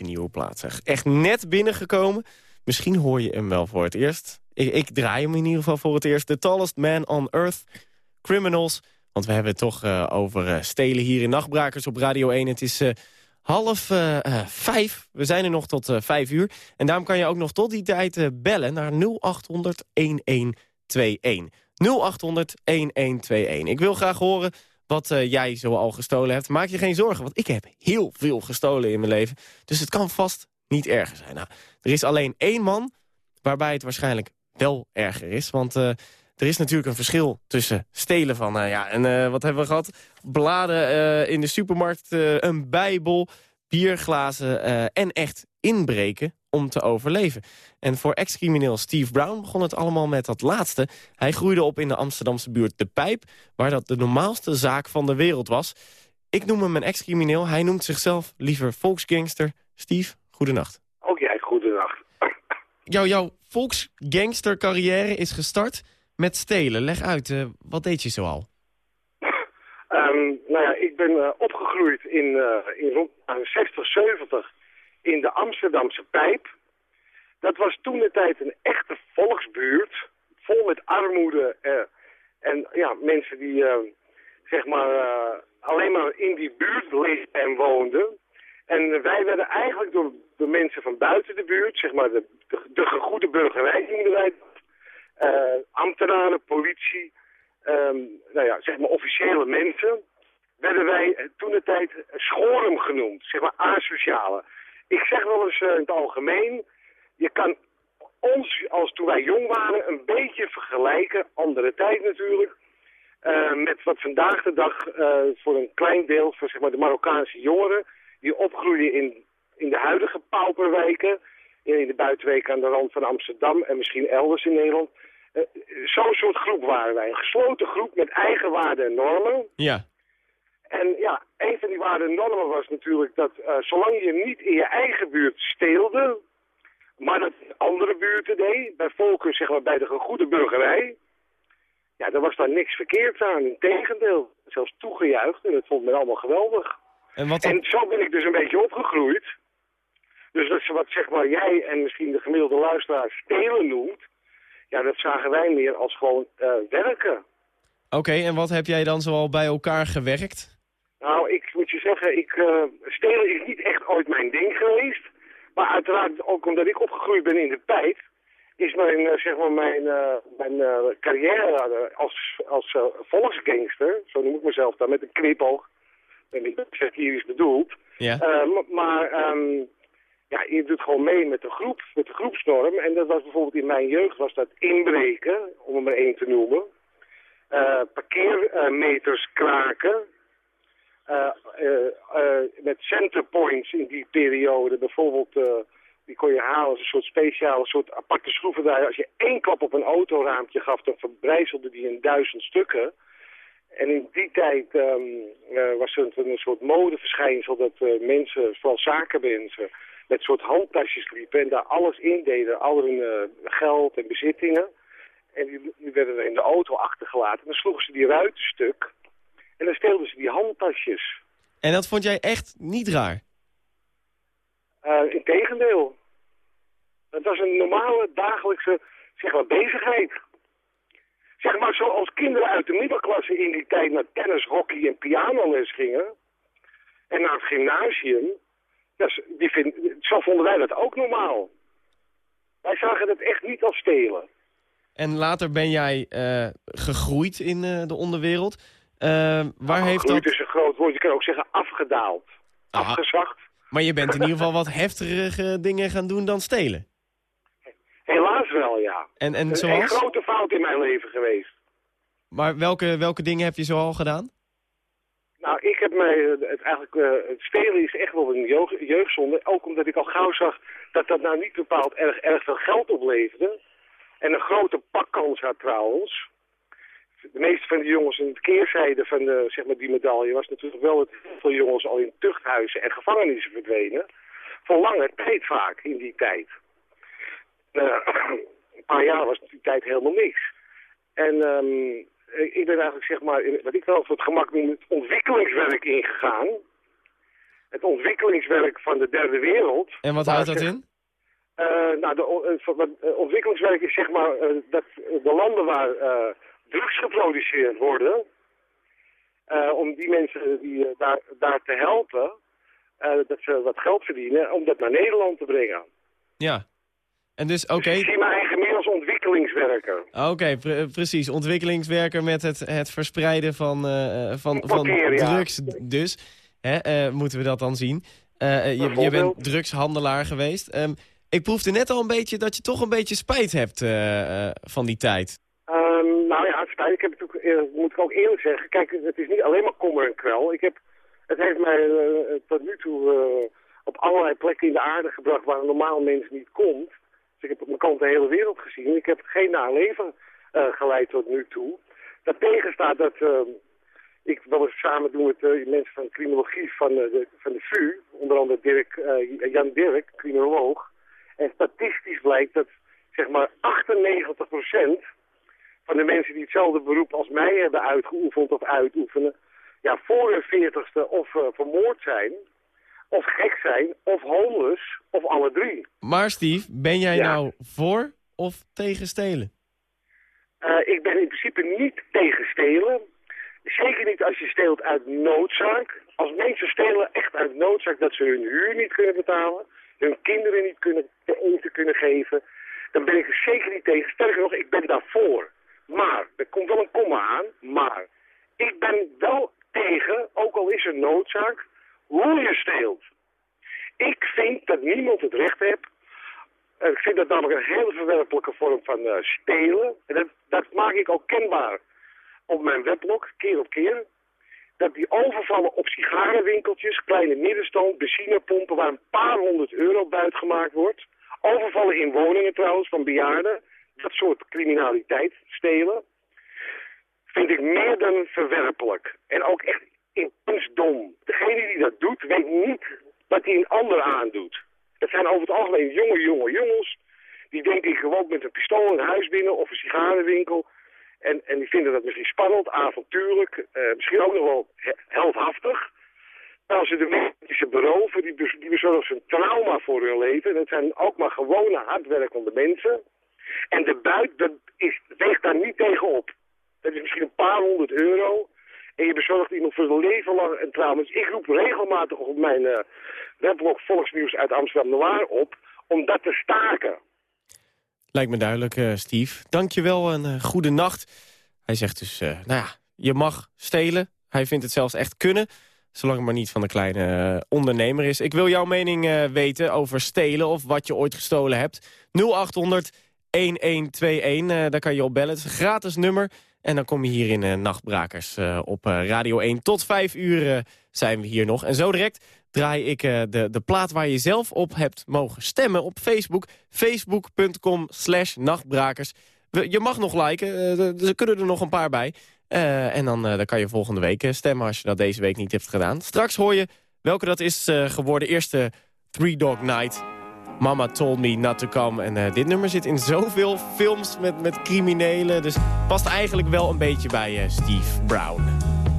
Nieuwe plaat. Echt net binnengekomen. Misschien hoor je hem wel voor het eerst. Ik, ik draai hem in ieder geval voor het eerst. The Tallest Man on Earth, Criminals. Want we hebben het toch eh, over eh, stelen hier in Nachtbrakers op Radio 1. Het is eh, half vijf. We zijn er nog tot vijf uur. En daarom kan je ook nog tot die tijd bellen naar 0800 1121. 0800 1121. Ik wil graag horen wat eh, jij zo al gestolen hebt. Maak je geen zorgen, want ik heb heel veel gestolen in mijn leven. Dus het kan vast niet erger zijn. Nou, er is alleen één man waarbij het waarschijnlijk wel erger is. Want eh, er is natuurlijk een verschil tussen stelen van... nou ja, en eh, wat hebben we gehad? Bladen eh, in de supermarkt, eh, een bijbel, bierglazen... eh, en echt inbreken om te overleven. En voor ex-crimineel Steve Brown begon het allemaal met dat laatste. Hij groeide op in de Amsterdamse buurt De Pijp... waar dat de normaalste zaak van de wereld was. Ik noem hem een ex-crimineel. Hij noemt zichzelf liever volksgangster. Steve, goedenacht. Ook jij, goedenacht. Jou, jouw volksgangstercarrière is gestart met stelen. Leg uit, eh, wat deed je zoal? Ehm, nou ja, ben eh, opgegroeid in, eh, in rond de jaren 60, 70 in de Amsterdamse Pijp. Dat was toen de tijd een echte volksbuurt, vol met armoede eh, en ja, mensen die zeg maar alleen maar in die buurt leefden en woonden. En wij werden eigenlijk door de mensen van buiten de buurt, zeg maar de, de, de gegoede burgerij noemden wij ambtenaren, politie, ehm, nou ja, zeg maar officiële mensen, werden wij toen de tijd schorum genoemd, zeg maar asociale. Ik zeg wel eens eh, in het algemeen, je kan ons, als toen wij jong waren, een beetje vergelijken, andere tijd natuurlijk, eh, met wat vandaag de dag eh, voor een klein deel van zeg maar, de Marokkaanse jongeren, die opgroeien in, in de huidige pauperwijken, in de buitenweken aan de rand van Amsterdam en misschien elders in Nederland. Eh, Zo'n soort groep waren wij. Een gesloten groep met eigen waarden en normen. Ja. En ja, een van die waarden en normen was natuurlijk dat eh, zolang je niet in je eigen buurt steelde, maar dat in andere buurten deed, bij volken zeg maar bij de gegoede burgerij, ja, daar was daar niks verkeerd aan. Integendeel, zelfs toegejuicht en dat vond men allemaal geweldig. En wat En zo ben ik dus een beetje opgegroeid. Dus dat is wat zeg maar jij en misschien de gemiddelde luisteraar stelen noemt, ja, dat zagen wij meer als gewoon eh, werken. Oké, en wat heb jij dan zoal bij elkaar gewerkt? Nou, ik moet je zeggen, ik, eh, stelen is niet echt ooit mijn ding geweest. Maar uiteraard, ook omdat ik opgegroeid ben in de pijp, is mijn, eh, zeg maar mijn, eh, mijn carrière als, als volksgangster, zo noem ik mezelf dan, met een knipoog, en ik zeg hier is bedoeld. Ja. Ma- maar ehm, ja, je doet gewoon mee met de groep, met de groepsnorm. En dat was bijvoorbeeld in mijn jeugd was dat inbreken, om er maar één te noemen. Parkeermeters kraken. Eh, eh, eh, met centerpoints in die periode. Bijvoorbeeld, die kon je halen als een soort speciale, soort aparte schroevendraaier. Als je één klap op een autoraampje gaf, dan verbrijzelde die in duizend stukken. En in die tijd ehm, eh, was er een, soort modeverschijnsel dat mensen, vooral zakenmensen, met soort handtasjes liepen en daar alles in deden. Al hun geld en bezittingen. En die, die werden er in de auto achtergelaten. En dan sloegen ze die ruiten stuk. En dan steelden ze die handtasjes. En dat vond jij echt niet raar? Uh, Integendeel. Het was een normale dagelijkse zeg maar, bezigheid. Zeg maar zoals kinderen uit de middelklasse in die tijd naar tennis, hockey en pianoles gingen. En naar het gymnasium. Ja, die vind, zo vonden wij dat ook normaal. Wij zagen het echt niet als stelen. En later ben jij eh, gegroeid in eh, de onderwereld. Eh, waar heeft Groeit dat... is een groot woord. Je kan ook zeggen afgedaald. Aha. Afgezakt. Maar je bent in ieder geval wat heftigere dingen gaan doen dan stelen. Helaas wel, ja. En, en een grote fout in mijn leven geweest. Maar welke, welke dingen heb je zoal gedaan? Nou, ik heb mij, eh, het, eigenlijk, het stelen is echt wel een jeugd, jeugdzonde. Ook omdat ik al gauw zag dat dat nou niet bepaald erg, erg veel geld opleverde. En een grote pakkans had trouwens. De meeste van die jongens, en het keerzijde van de, zeg maar, die medaille was natuurlijk wel dat heel veel jongens al in tuchthuizen en gevangenissen verdwenen. Voor lange tijd vaak in die tijd. Eh, een paar jaar was die tijd helemaal niks. En ehm, ik ben eigenlijk zeg maar, in, wat ik wel voor het gemak noem, het ontwikkelingswerk ingegaan. het ontwikkelingswerk van de derde wereld. En wat houdt dat zeg- in? eh, nou, de, eh, wat, ontwikkelingswerk is zeg maar dat de landen waar drugs geproduceerd worden, eh, om die mensen die, eh, daar, daar te helpen, eh, dat ze wat geld verdienen, om dat naar Nederland te brengen. Ja. En dus, oké, Dus ik zie mijn eigen meer als ontwikkelingswerker. oké, pre- precies. Ontwikkelingswerker met het, het verspreiden van, van, van ja. drugs dus. Hè, moeten we dat dan zien. Je, je bent drugshandelaar geweest. Ehm, ik proefde net al een beetje dat je toch een beetje spijt hebt van die tijd. Ehm, nou ja, het spijt. Ik heb het eh, moet ik ook eerlijk zeggen. Kijk, het is niet alleen maar kommer en kwel. Ik heb, het heeft mij eh, tot nu toe eh, op allerlei plekken in de aarde gebracht waar een normaal mens niet komt. Dus ik heb op mijn kant de hele wereld gezien. Ik heb geen naar leven eh, geleid tot nu toe. Daartegen staat dat ik wel eens samen doe met mensen van criminologie van, de, van de VU, onder andere Dirk, Jan Dirk, criminoloog. En statistisch blijkt dat zeg maar 98% van de mensen die hetzelfde beroep als mij hebben uitgeoefend of uitoefenen, ja, voor hun veertigste of eh, vermoord zijn, of gek zijn, of homeless, of alle drie. Maar Steve, ben jij Ja. nou voor of tegen stelen? Eh, ik ben in principe niet tegen stelen. Zeker niet als je steelt uit noodzaak. Als mensen stelen echt uit noodzaak dat ze hun huur niet kunnen betalen, hun kinderen niet kunnen te eten kunnen geven, dan ben ik er zeker niet tegen. Sterker nog, ik ben daarvoor. Maar, er komt wel een komma aan, maar ik ben wel tegen, ook al is er noodzaak, hoe je steelt. Ik vind dat niemand het recht heeft ik vind dat namelijk een hele verwerpelijke vorm van eh, stelen. En dat, dat maak ik ook kenbaar op mijn weblog, keer op keer. Dat die overvallen op sigarenwinkeltjes, kleine middenstand, benzinepompen... waar een paar honderd euro buit gemaakt wordt. Overvallen in woningen trouwens, van bejaarden. Dat soort criminaliteit, stelen. Vind ik meer dan verwerpelijk. En ook echt intens dom. Degene die dat doet, weet niet wat hij een ander aandoet. Het zijn over het algemeen jonge, jonge jongens. Die denk ik gewoon met een pistool een huis binnen of een sigarenwinkel. En, en die vinden dat misschien spannend, avontuurlijk. eh, misschien ook nog wel he- heldhaftig. Maar als ze de mensen beroven, die, die bezorgen ze een trauma voor hun leven. Dat zijn ook maar gewone, hardwerkende mensen. En de buit, dat is, weegt daar niet tegenop. Dat is misschien een paar honderd euro. En je bezorgt iemand voor zijn leven lang een trauma. Dus ik roep regelmatig op mijn eh, weblog Volksnieuws uit Amsterdam Noir op... om dat te staken. Lijkt me duidelijk, eh, Steve. Dankjewel en eh, goede nacht. Hij zegt dus, nou ja, je mag stelen. Hij vindt het zelfs echt kunnen. Zolang het maar niet van de kleine ondernemer is. Ik wil jouw mening weten over stelen of wat je ooit gestolen hebt. 0800 1121, eh, daar kan je op bellen. Is een gratis nummer. En dan kom je hier in eh, Nachtbrakers eh, op Radio 1. Tot 5 uur zijn we hier nog. En zo direct draai ik de, de plaat waar je zelf op hebt mogen stemmen op Facebook. Facebook.com slash nachtbrakers. Je mag nog liken, er kunnen er nog een paar bij. En dan, eh, dan kan je volgende week stemmen als je dat deze week niet hebt gedaan. Straks hoor je welke dat is eh, geworden. Eerste Three Dog Night. Mama told me not to come. En eh, dit nummer zit in zoveel films met, met criminelen. Dus past eigenlijk wel een beetje bij eh, Steve Brown.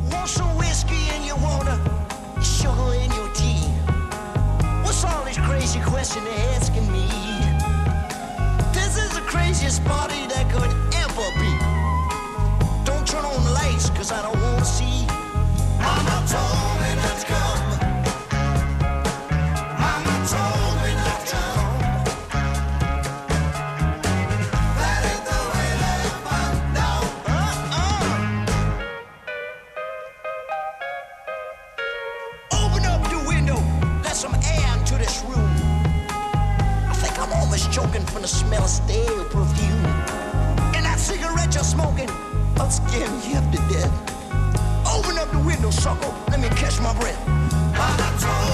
Want whiskey in your water, sugar in your tea. What's all this crazy question they're asking me? This is the craziest party that could ever be. Don't turn on the lights, cause I don't wanna see. Mama told me not to come. smell stale perfume. And that cigarette you're smoking, I'm scaring you up to death. Open up the window, sucker, let me catch my breath. I told you?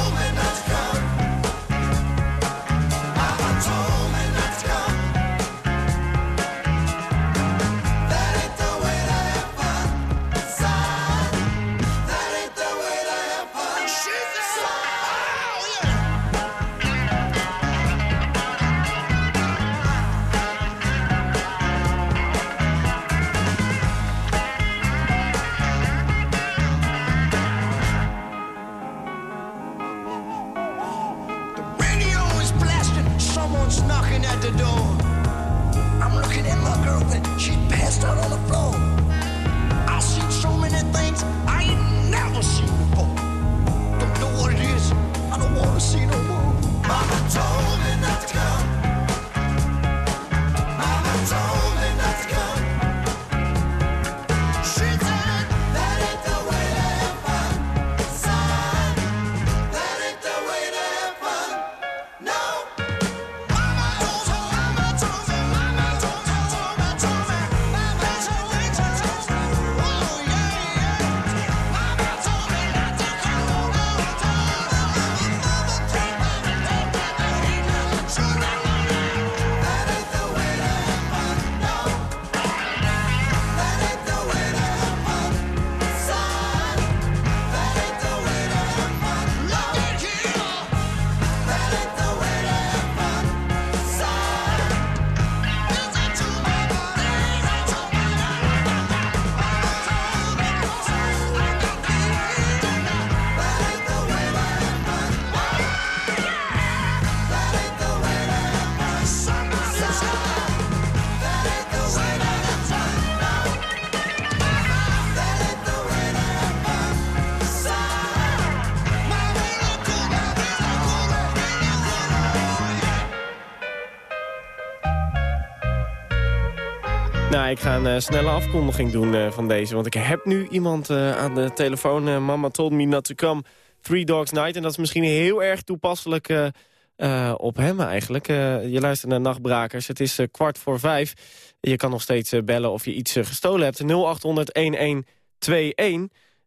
Ik ga een eh, snelle afkondiging doen eh, van deze. Want ik heb nu iemand eh, aan de telefoon. Mama told me not to come. Three Dogs Night. En dat is misschien heel erg toepasselijk op hem eigenlijk. Je luistert naar Nachtbrakers. Het is kwart voor vijf. Je kan nog steeds bellen of je iets gestolen hebt. 0800-1121.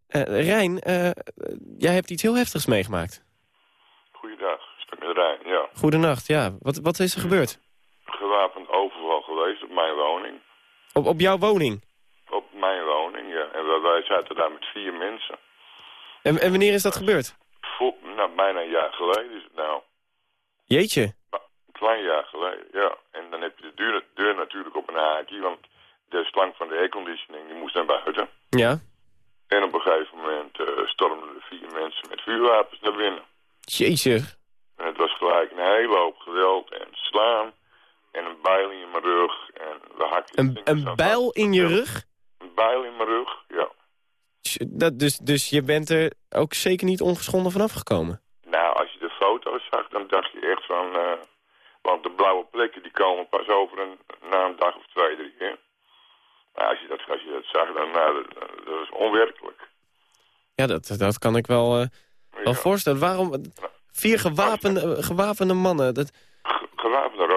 Eh Rijn, jij hebt iets heel heftigs meegemaakt. Goeiedag, ik met Rijn, ja. Goedenacht, ja. Wat, wat is er gebeurd? Gewapend overval geweest op mijn woning. Op, op jouw woning? Op mijn woning, ja. En wij- zaten daar met vier mensen. En, en wanneer is dat gebeurd? Vol, nou, bijna een jaar geleden is het nou. Jeetje. Een klein jaar geleden, ja. En dan heb je de deur, deur natuurlijk op een haakje, want de slang van de airconditioning die moest naar buiten. Ja. En op een gegeven moment eh, stormden er vier mensen met vuurwapens naar binnen. Jezus. En het was gelijk een hele hoop geweld en slaan. En een bijl in mijn rug. En we hakten Een, een bijl in je rug? een bijl in mijn rug, ja. Dat, dus, dus je bent er ook zeker niet ongeschonden vanaf gekomen? Nou, als je de foto's zag, dan dacht je echt van... eh, want de blauwe plekken die komen pas over een, na een dag of twee, drie. Hè? Maar als je dat, als je dat zag, dan nou, dat, dat was onwerkelijk. Ja, dat, dat kan ik wel, eh, wel voorstellen. Waarom? Vier gewapende, gewapende mannen. Dat, Gewapende met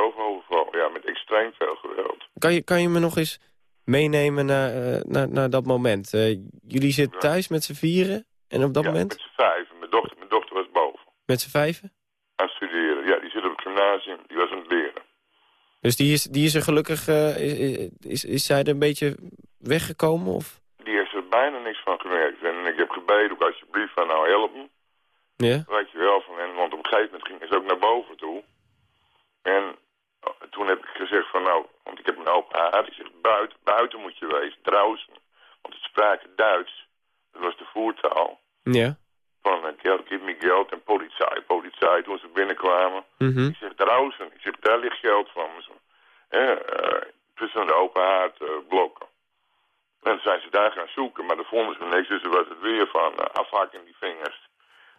extreem veel geweld. kan, je, kan je me nog eens meenemen naar, eh, naar, naar dat moment? Eh, jullie zitten thuis met z'n vieren en op dat ja, moment met z'n vijven. Mijn dochter, mijn dochter was boven met z'n vijven? aan studeren. Ja, die zit op het gymnasium, die was aan het leren. Dus die is, die is er gelukkig, eh, is, is, is zij er een beetje weggekomen? Of? Die heeft er bijna niks van gemerkt. En ik heb gebeden ook alsjeblieft van nou help me. Ja? Weet je wel, van, en, want op een gegeven moment ging ze ook naar boven toe. En toen heb ik gezegd van nou, want ik heb een open haard. Ik zeg buiten, buiten moet je wezen, draußen. Want het spraken Duits. Dat was de voertaal. Ja. Van eh, geld, geef me geld en politie, politie. Toen ze binnenkwamen. Mhm. Ik zeg draußen. Ik zeg daar ligt geld van me. Zo. Eh, eh, tussen de open haard eh, blokken. En toen zijn ze daar gaan zoeken, maar dan vonden ze niks. Dus er was het weer van uh, afhakken die vingers.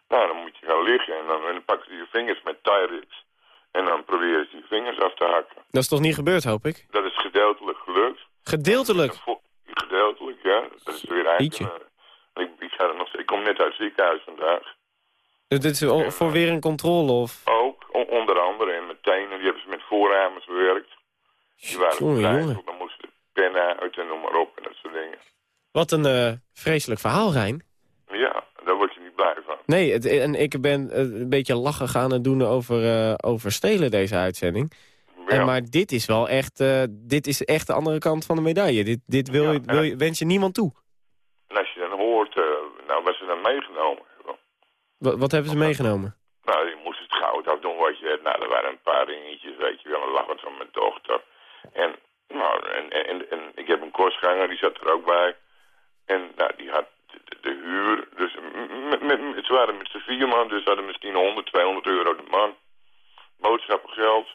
Nou, dan moet je gaan liggen en dan, en dan pakken ze je vingers met rips. En dan proberen ze je vingers af te hakken. Dat is toch niet gebeurd, hoop ik? Dat is gedeeltelijk gelukt. Gedeeltelijk? Gedeeltelijk, ja. Dat is weer eigenlijk... eh, ik, ik, ga er nog, ik kom net uit het ziekenhuis vandaag. Dus dit is voor weer een controle? Of? Ook, onder andere. En met tenen, die hebben ze met voorramers bewerkt. Die waren klein, dan moesten de pennen uit en noem maar op en dat soort dingen. Wat een eh, vreselijk verhaal, Rijn. Ja, Nee, het, en ik ben eh, een beetje lachen gaan en doen over, eh, over stelen deze uitzending. En, maar dit is wel echt, eh, dit is echt de andere kant van de medaille. Dit, dit wil je, wil je, wens je niemand toe. En als je dan hoort, nou, wat ze dan meegenomen hebben. Wat, wat hebben ze meegenomen? Nou, je moest het goud afdoen wat je hebt. Nou, er waren een paar dingetjes, weet je wel. Een lach wat van mijn dochter. En, nou, en, en, en, en ik heb een kostganger, die zat er ook bij. En nou, die had de, huur. Dus met, met- ze waren met z'n vier man, dus ze hadden misschien 100, 200 euro de man. Boodschappengeld.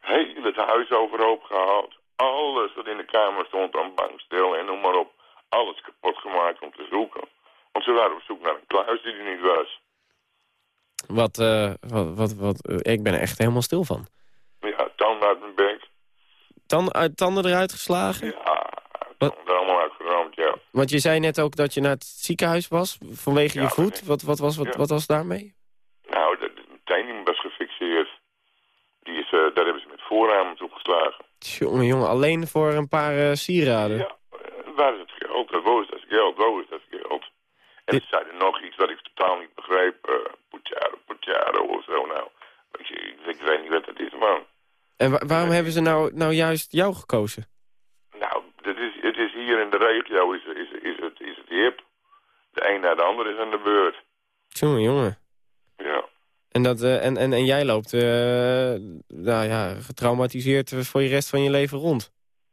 Heel het huis overhoop gehaald. Alles wat in de kamer stond aan bankstel en noem maar op. Alles kapot gemaakt om te zoeken. Want ze waren op zoek naar een kluis die er niet was. Wat, eh, wat, wat, wat, eh, ik ben er echt helemaal stil van. Ja, tanden uit mijn bek. Tan, uit, tanden eruit geslagen? Ja, tanden allemaal uitgeramd, ja. Want je zei net ook dat je naar het ziekenhuis was vanwege je voet. Wat, wat, was, wat, Ja. wat was daarmee? Nou, de, de was gefixeerd. Die is, eh, daar hebben ze met voorramen toegeslagen. Jongen, jongen, alleen voor een paar eh, sieraden. Ja, eh, waar is het geld? Dat was dat geld, waar is dat geld? En ze zeiden nog iets wat ik totaal niet begreep. Uh, Pucciaro, Pucciaro of zo. Nou, je, ik, ik weet niet wat dat is, man. En wa- waarom hebben ze nou, nou juist jou gekozen? Nou, dit is, het is hier in de regio is, is, is, het, is het hip. De een naar de ander is aan de beurt. Jongen, jongen. Ja. En, dat, eh, en, en, en jij loopt eh, nou ja, getraumatiseerd voor je rest van je leven rond.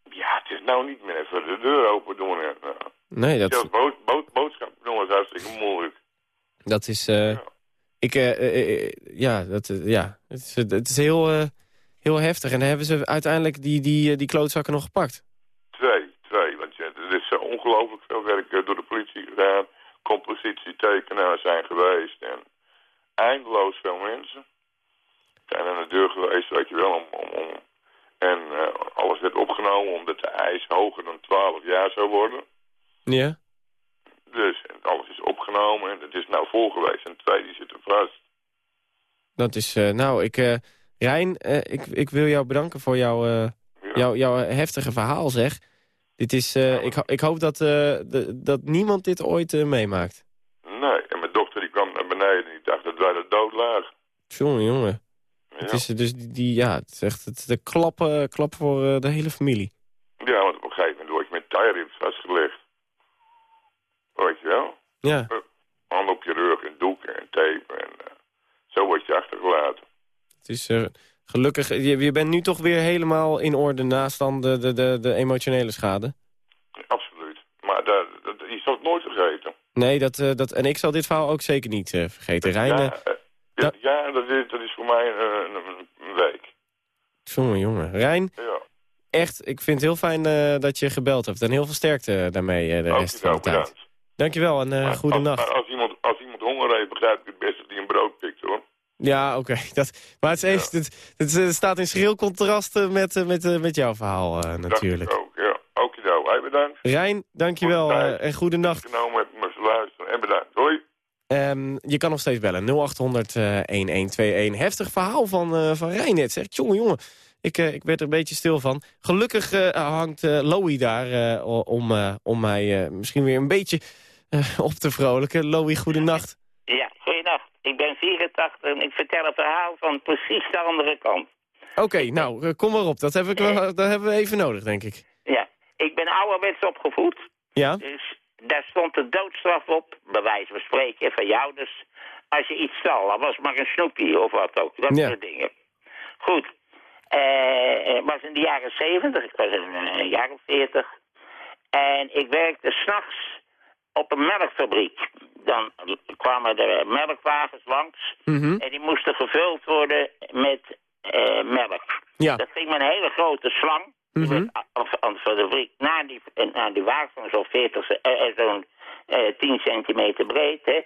Ja, het is nou niet meer even de deur open doen. En, nou, Nee, dat, Zelfs bood, bood, boodschappen doen was hartstikke moeilijk. dat is... eh, ik, eh, eh, ja, dat, ja, het is, het is heel, eh, heel heftig. En dan hebben ze uiteindelijk die, die, die klootzakken nog gepakt. Twee, twee. Want ja, er is eh, ongelooflijk veel werk eh, door de politie gedaan. Compositietekenaars zijn geweest. En eindeloos veel mensen zijn aan de deur geweest, weet je wel. Om, om, om. En eh, alles werd opgenomen omdat de eis hoger dan 12 jaar zou worden. Ja? Dus en alles is opgenomen en het is nou vol geweest. En twee die zitten vast. Dat is, eh, nou, ik, eh Rijn, eh, ik, ik wil jou bedanken voor jouw, jouw, jouw heftige verhaal, zeg. Dit is, ik, ho- ik hoop dat, de- dat niemand dit ooit meemaakt. Nee, en mijn dochter die kwam naar beneden en die dacht dat wij er dood lagen. Jongen, jongen. Het is dus die, ja, het is echt het, de klap, klap voor de hele familie. Ja, want op een gegeven moment word je met tie-rips vastgelegd. Weet je wel? Ja op je rug en doeken en tape en eh, zo word je achtergelaten. Het is eh, gelukkig, je, je bent nu toch weer helemaal in orde naast dan de, de, de, de emotionele schade. Absoluut. Maar dat, dat, je zal het nooit vergeten. Nee, dat, eh, dat, en ik zal dit verhaal ook zeker niet eh, vergeten. Rijn, Ja, eh, ja, dat, is, dat is voor mij een, week. jongen, jongen. Rijn, Ja. echt, ik vind het heel fijn dat je gebeld hebt. En heel veel sterkte daarmee de rest van de tijd. Dankjewel en uh, goede Als, nacht. maar als iemand, als iemand honger heeft, begrijp ik het best dat hij een brood pikt, hoor. Ja, oké. dat Maar het, is even, het, het, eh, staat in schril contrast eh, met, eh, met, met jouw verhaal eh, natuurlijk. Ook, ja. Okido, hey, bedankt. Rijn, dankjewel eh, en goede nacht. Genomen met me te luisteren en bedankt. Hoi. Ehm, je kan nog steeds bellen. 0800 eh, 1121. Heftig verhaal van, van Rijn net. Zeg, jongen, jongen. Ik, ik werd er een beetje stil van. Gelukkig hangt Loie daar om, om mij misschien weer een beetje op te vrolijken. Loie, goedenacht. Ik ben 84 en ik vertel een verhaal van precies de andere kant. Oké, nou, eh, kom maar op. Dat, heb ik wel, dat hebben we even nodig, denk ik. Ja, ik ben ouderwets opgevoed. Ja? Dus daar stond de doodstraf op, bij wijze van spreken, van jou dus. Als je iets stal, dat was maar een snoepje of wat ook, dat Ja. soort dingen. Goed. Eh, het was in de jaren 70, ik was een jaar of 40. En ik werkte s'nachts op een melkfabriek. Dan kwamen de melkwagens langs Mhm. en die moesten gevuld worden met eh, melk. Ja. Dat ging met een hele grote slang. Af- van de fabriek naar die, eh, naar die wagen zo'n 40, eh, eh, zo'n eh, 10 centimeter breed. Hè.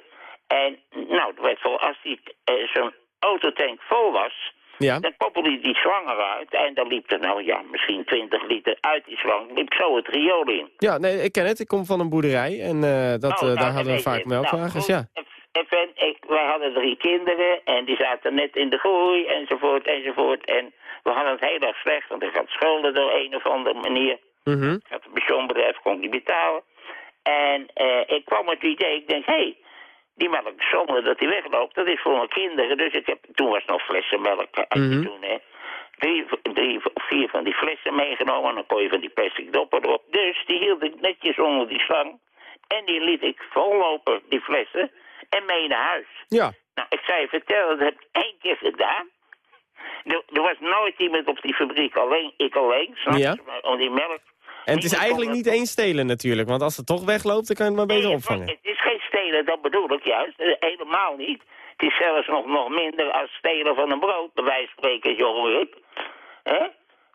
En nou, het werd vol, als die, eh, zo'n autotank vol was, Ja. dan koppelde hij die slang eruit. En dan liep er nou ja, misschien 20 liter uit die slang, liep zo het riool in. Ja, nee, ik ken het. Ik kom van een boerderij en eh, dat, Oh, eh, nou, daar dan hadden we vaak je. melkwagens, Nou, ja. Even, ik, wij hadden drie kinderen en die zaten net in de groei enzovoort enzovoort. En we hadden het heel erg slecht, want ik had schulden door een of andere manier. Mhm. Ik had een pensioenbedrijf, kon ik niet betalen. En eh, ik kwam met het idee, ik denk, hé, hey, die melk zonder dat die wegloopt, dat is voor mijn kinderen. Dus ik heb, toen was nog flessen melk, had je Mhm. toen, hè. Drie, drie, vier van die flessen meegenomen en dan kon je van die plastic doppen erop. Dus die hield ik netjes onder die slang. En die liet ik vollopen, die flessen, en mee naar huis. Ja. Nou, ik zou je vertellen, dat heb ik één keer gedaan. Er, er was nooit iemand op die fabriek, alleen ik alleen, snap je? Ja. Om die melk. En het is eigenlijk niet eens stelen natuurlijk, want als het toch wegloopt, dan kan je het maar beter opvangen. Het dat bedoel ik juist. Eh, Helemaal niet. Het is zelfs nog, nog minder als stelen van een brood, bij wijze van spreken, jongen. Hè?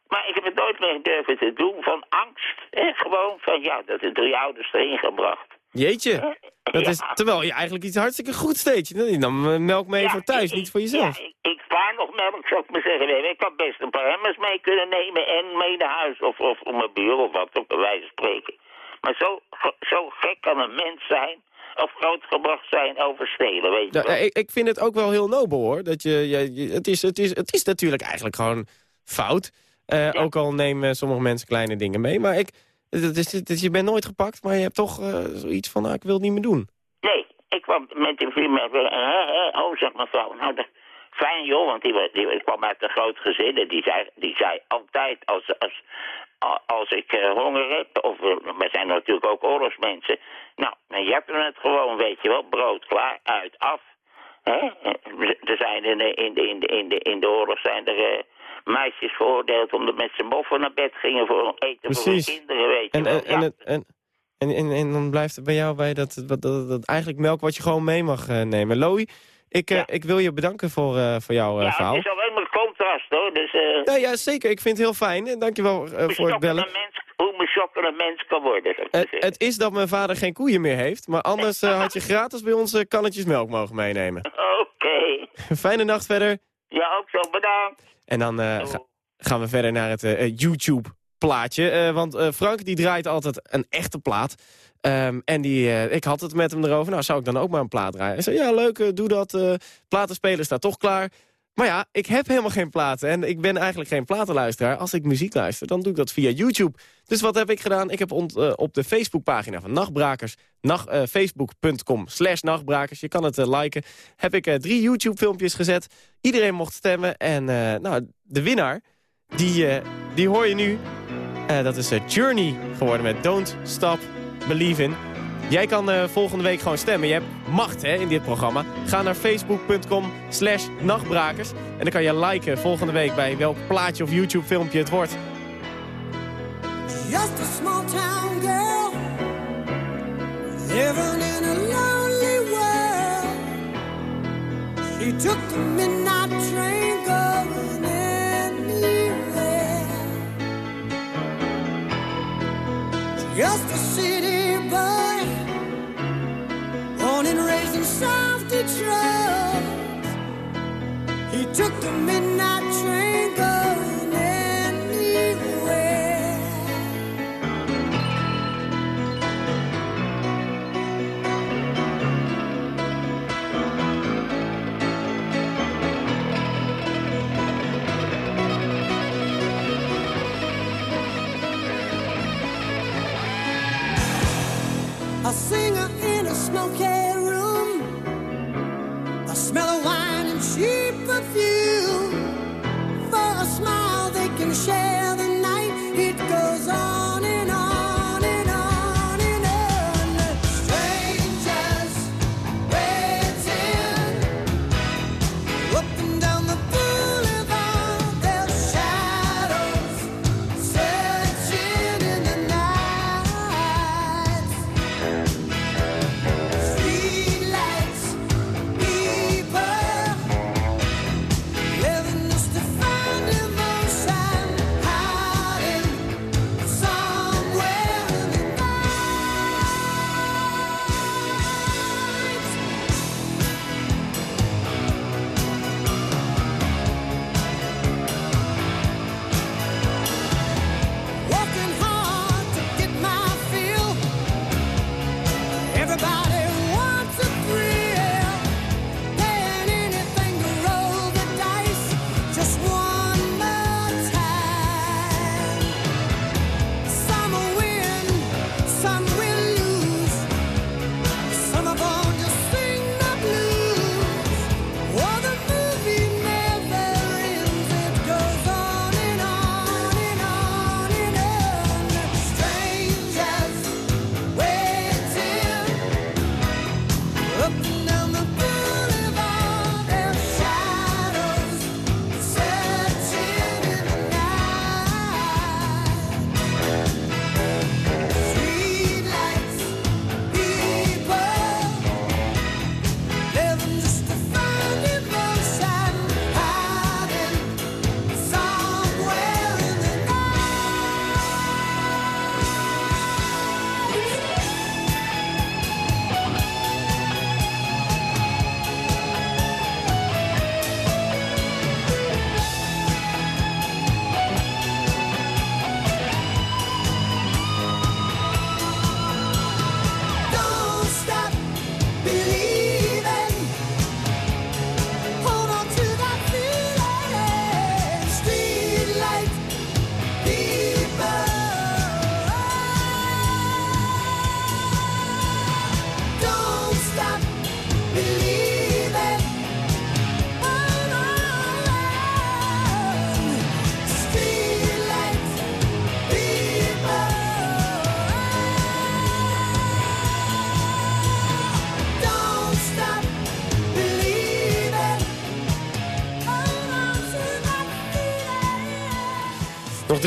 Maar ik heb het nooit meer durven te doen van angst. Hè? Gewoon van, ja, dat is door je ouders erin gebracht. Jeetje. Dat is, terwijl je eigenlijk iets hartstikke goed steekt. Je nam eh, melk mee voor thuis, niet voor jezelf. Ja, ik, ik spaar nog melk, zou ik maar zeggen. Ik had best een paar emmers mee kunnen nemen en mee naar huis. Of, of op mijn buur of wat, op bij wijze van spreken. Maar zo, zo gek kan een mens zijn of grootgebracht zijn over stelen, weet je Ja, ik, ik vind het ook wel heel nobel hoor. Dat je, je, je- het, is, het, is, het is natuurlijk eigenlijk gewoon fout. Eh, Ook al nemen sommige mensen kleine dingen mee. Maar ik, het is, het is- je bent nooit gepakt, maar je hebt toch eh, zoiets van, nou, ik wil het niet meer doen. Nee, ik kwam met die vriend met... eh, oh, zeg mevrouw, nou, dat, fijn joh, want die, die, kwam uit een groot gezin. En die zei, die zei altijd, als, als, als ik eh, honger heb... of eh, we zijn natuurlijk ook oorlogsmensen... nou, dan jeppen het gewoon, weet je wel. Brood klaar, uit, af. Hè? Er zijn in de, in de, in de, in de, in de oorlog zijn er... eh, Meisjes veroordeeld omdat met z'n moffen naar bed gingen voor eten voor hun kinderen, weet je En, wel. en, en, Ja. en, en, en, en dan blijft het bij jou bij dat, dat, dat, dat eigenlijk melk wat je gewoon mee mag eh, nemen. Louis, ik, eh, ik wil je bedanken voor, eh, voor jouw eh, ja, verhaal. het is alleen maar contrast, hoor. Dus, Ja, ja, zeker. Ik vind het heel fijn. Dankjewel eh voor het bellen. mens, hoe beschokken een mens kan worden. Het, is dat mijn vader geen koeien meer heeft. Maar anders had je gratis bij ons kannetjes melk mogen meenemen. Oké. Fijne nacht verder. Ja, ook zo. Bedankt. En dan ga- gaan we verder naar het eh, YouTube-plaatje. Eh, want eh, Frank die draait altijd een echte plaat. Ehm, en die, eh, ik had het met hem erover. Nou, zou ik dan ook maar een plaat draaien? Hij zei, ja, leuk, doe dat. eh platenspeler staat toch klaar. Maar ja, ik heb helemaal geen platen. En ik ben eigenlijk geen platenluisteraar. Als ik muziek luister, dan doe ik dat via YouTube. Dus wat heb ik gedaan? Ik heb op de Facebookpagina van Nachtbrakers... Nacht, facebook.com slash nachtbrakers, je kan het liken... heb ik drie YouTube-filmpjes gezet. Iedereen mocht stemmen. En nou, de winnaar, die, eh, die hoor je nu. Eh, dat is eh, Journey geworden met Don't Stop Believin'. Jij kan volgende week gewoon stemmen. Je hebt macht hè, in dit programma. Ga naar facebook.com slash nachtbrakers. En dan kan je liken volgende week bij welk plaatje of YouTube filmpje het wordt. Just a small town girl in a lonely world. She took the midnight train Just a city boy, born and raised in South Detroit. He took the midnight train going in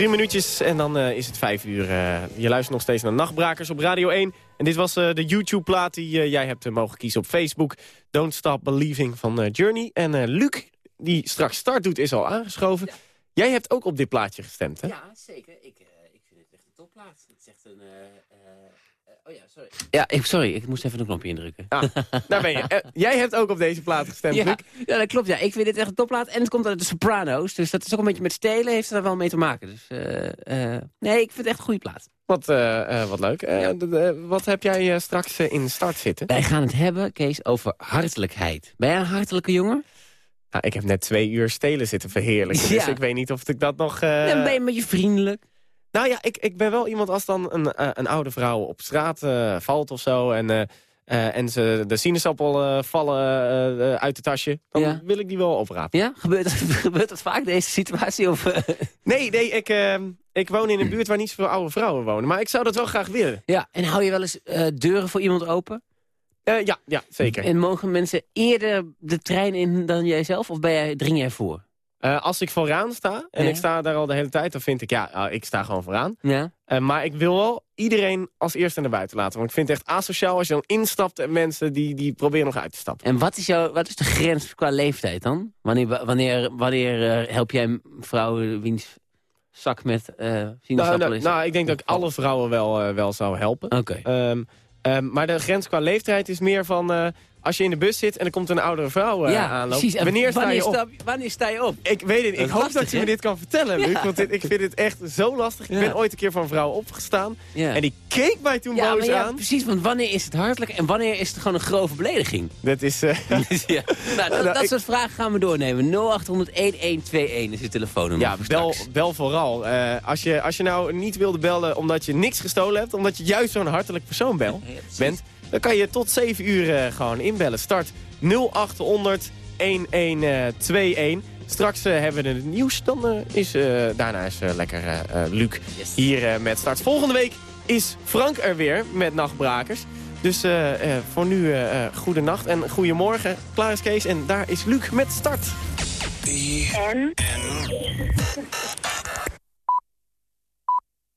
drie minuutjes en dan eh, is het vijf uur. Eh, je luistert nog steeds naar Nachtbrakers op Radio 1. En dit was eh, de YouTube-plaat die jij hebt mogen kiezen op Facebook. Don't Stop Believing van Journey. En Luc, die straks start doet, is al aangeschoven. Jij hebt ook op dit plaatje gestemd, hè? Ja, zeker. Ik, ik vind het echt een topplaat. Het is echt een... Oh ja, sorry. Ja, ik, sorry, ik moest even een knopje indrukken. Ah, daar ben je. Eh, jij hebt ook op deze plaat gestemd, ja, ja, dat klopt. Ja. Ik vind dit echt een topplaat. En het komt uit de Sopranos. Dus dat is ook een beetje met stelen. Heeft er wel mee te maken. Dus eh, eh, nee, ik vind het echt een goede plaat. Wat, wat leuk. wat heb jij straks in start zitten? Wij gaan het hebben, Kees, over hartelijkheid. Ben jij een hartelijke jongen? Nou, ik heb net twee uur stelen zitten verheerlijken. Dus ik weet niet of ik dat nog... Dan ben je een beetje vriendelijk. Nou ja, ik, ik ben wel iemand als dan een, uh, een oude vrouw op straat uh, valt of zo... en, uh, en ze de sinaasappel vallen uit het tasje... dan ja. wil ik die wel oprapen. Ja? Gebeurt dat, gebeurt dat vaak, deze situatie? Of, nee, nee ik, ik woon in een buurt waar niet zoveel oude vrouwen wonen. Maar ik zou dat wel graag willen. Ja, en hou je wel eens deuren voor iemand open? ja, ja, zeker. En mogen mensen eerder de trein in dan jijzelf? Of ben jij, dring jij voor? Uh, als ik vooraan sta, en Ja. ik sta daar al de hele tijd, dan vind ik, ja, uh, ik sta gewoon vooraan. Ja. Uh, maar ik wil wel iedereen als eerste naar buiten laten. Want ik vind het echt asociaal als je dan instapt en mensen die, die proberen nog uit te stappen. En wat is, jouw, wat is de grens qua leeftijd dan? Wanneer, wanneer, wanneer eh, help jij een vrouw wiens zak met eh Nou, sinaasappel nou, is? nou, ik denk dat ik alle vrouwen wel, eh, wel zou helpen. Oké. Ehm, ehm, maar de grens qua leeftijd is meer van... als je in de bus zit en er komt een oudere vrouw eh, ja, aanlopen. precies. Wanneer sta wanneer je op? sta- wanneer sta je op? Ik weet het. Ik hoop lastig, dat je me dit kan vertellen, Ja. Luc. Want dit, ik vind het echt zo lastig. Ik ben ooit een keer van een vrouw opgestaan. En die keek mij toen boos aan. precies. Want wanneer is het hartelijk en wanneer is het gewoon een grove belediging? Dat is... eh, ja. Nou, dat, Nou, dat ik- soort vragen gaan we doornemen. 0800-1121 is het telefoonnummer. Ja, bel, bel vooral. Eh, als, je, als je nou niet wilde bellen omdat je niks gestolen hebt... omdat je juist zo'n hartelijk persoon bel, bent... dan kan je tot 7 uur eh, gewoon inbellen. Start 0800 1121. Straks eh, hebben we het nieuws. Dan eh, is eh, daarna is eh, lekker eh, eh, Luc hier eh, met start. Volgende week is Frank er weer met Nachtbrakers. Dus eh, eh, voor nu eh eh, goede nacht en goedemorgen. Klaar is Kees en daar is Luc met start. En?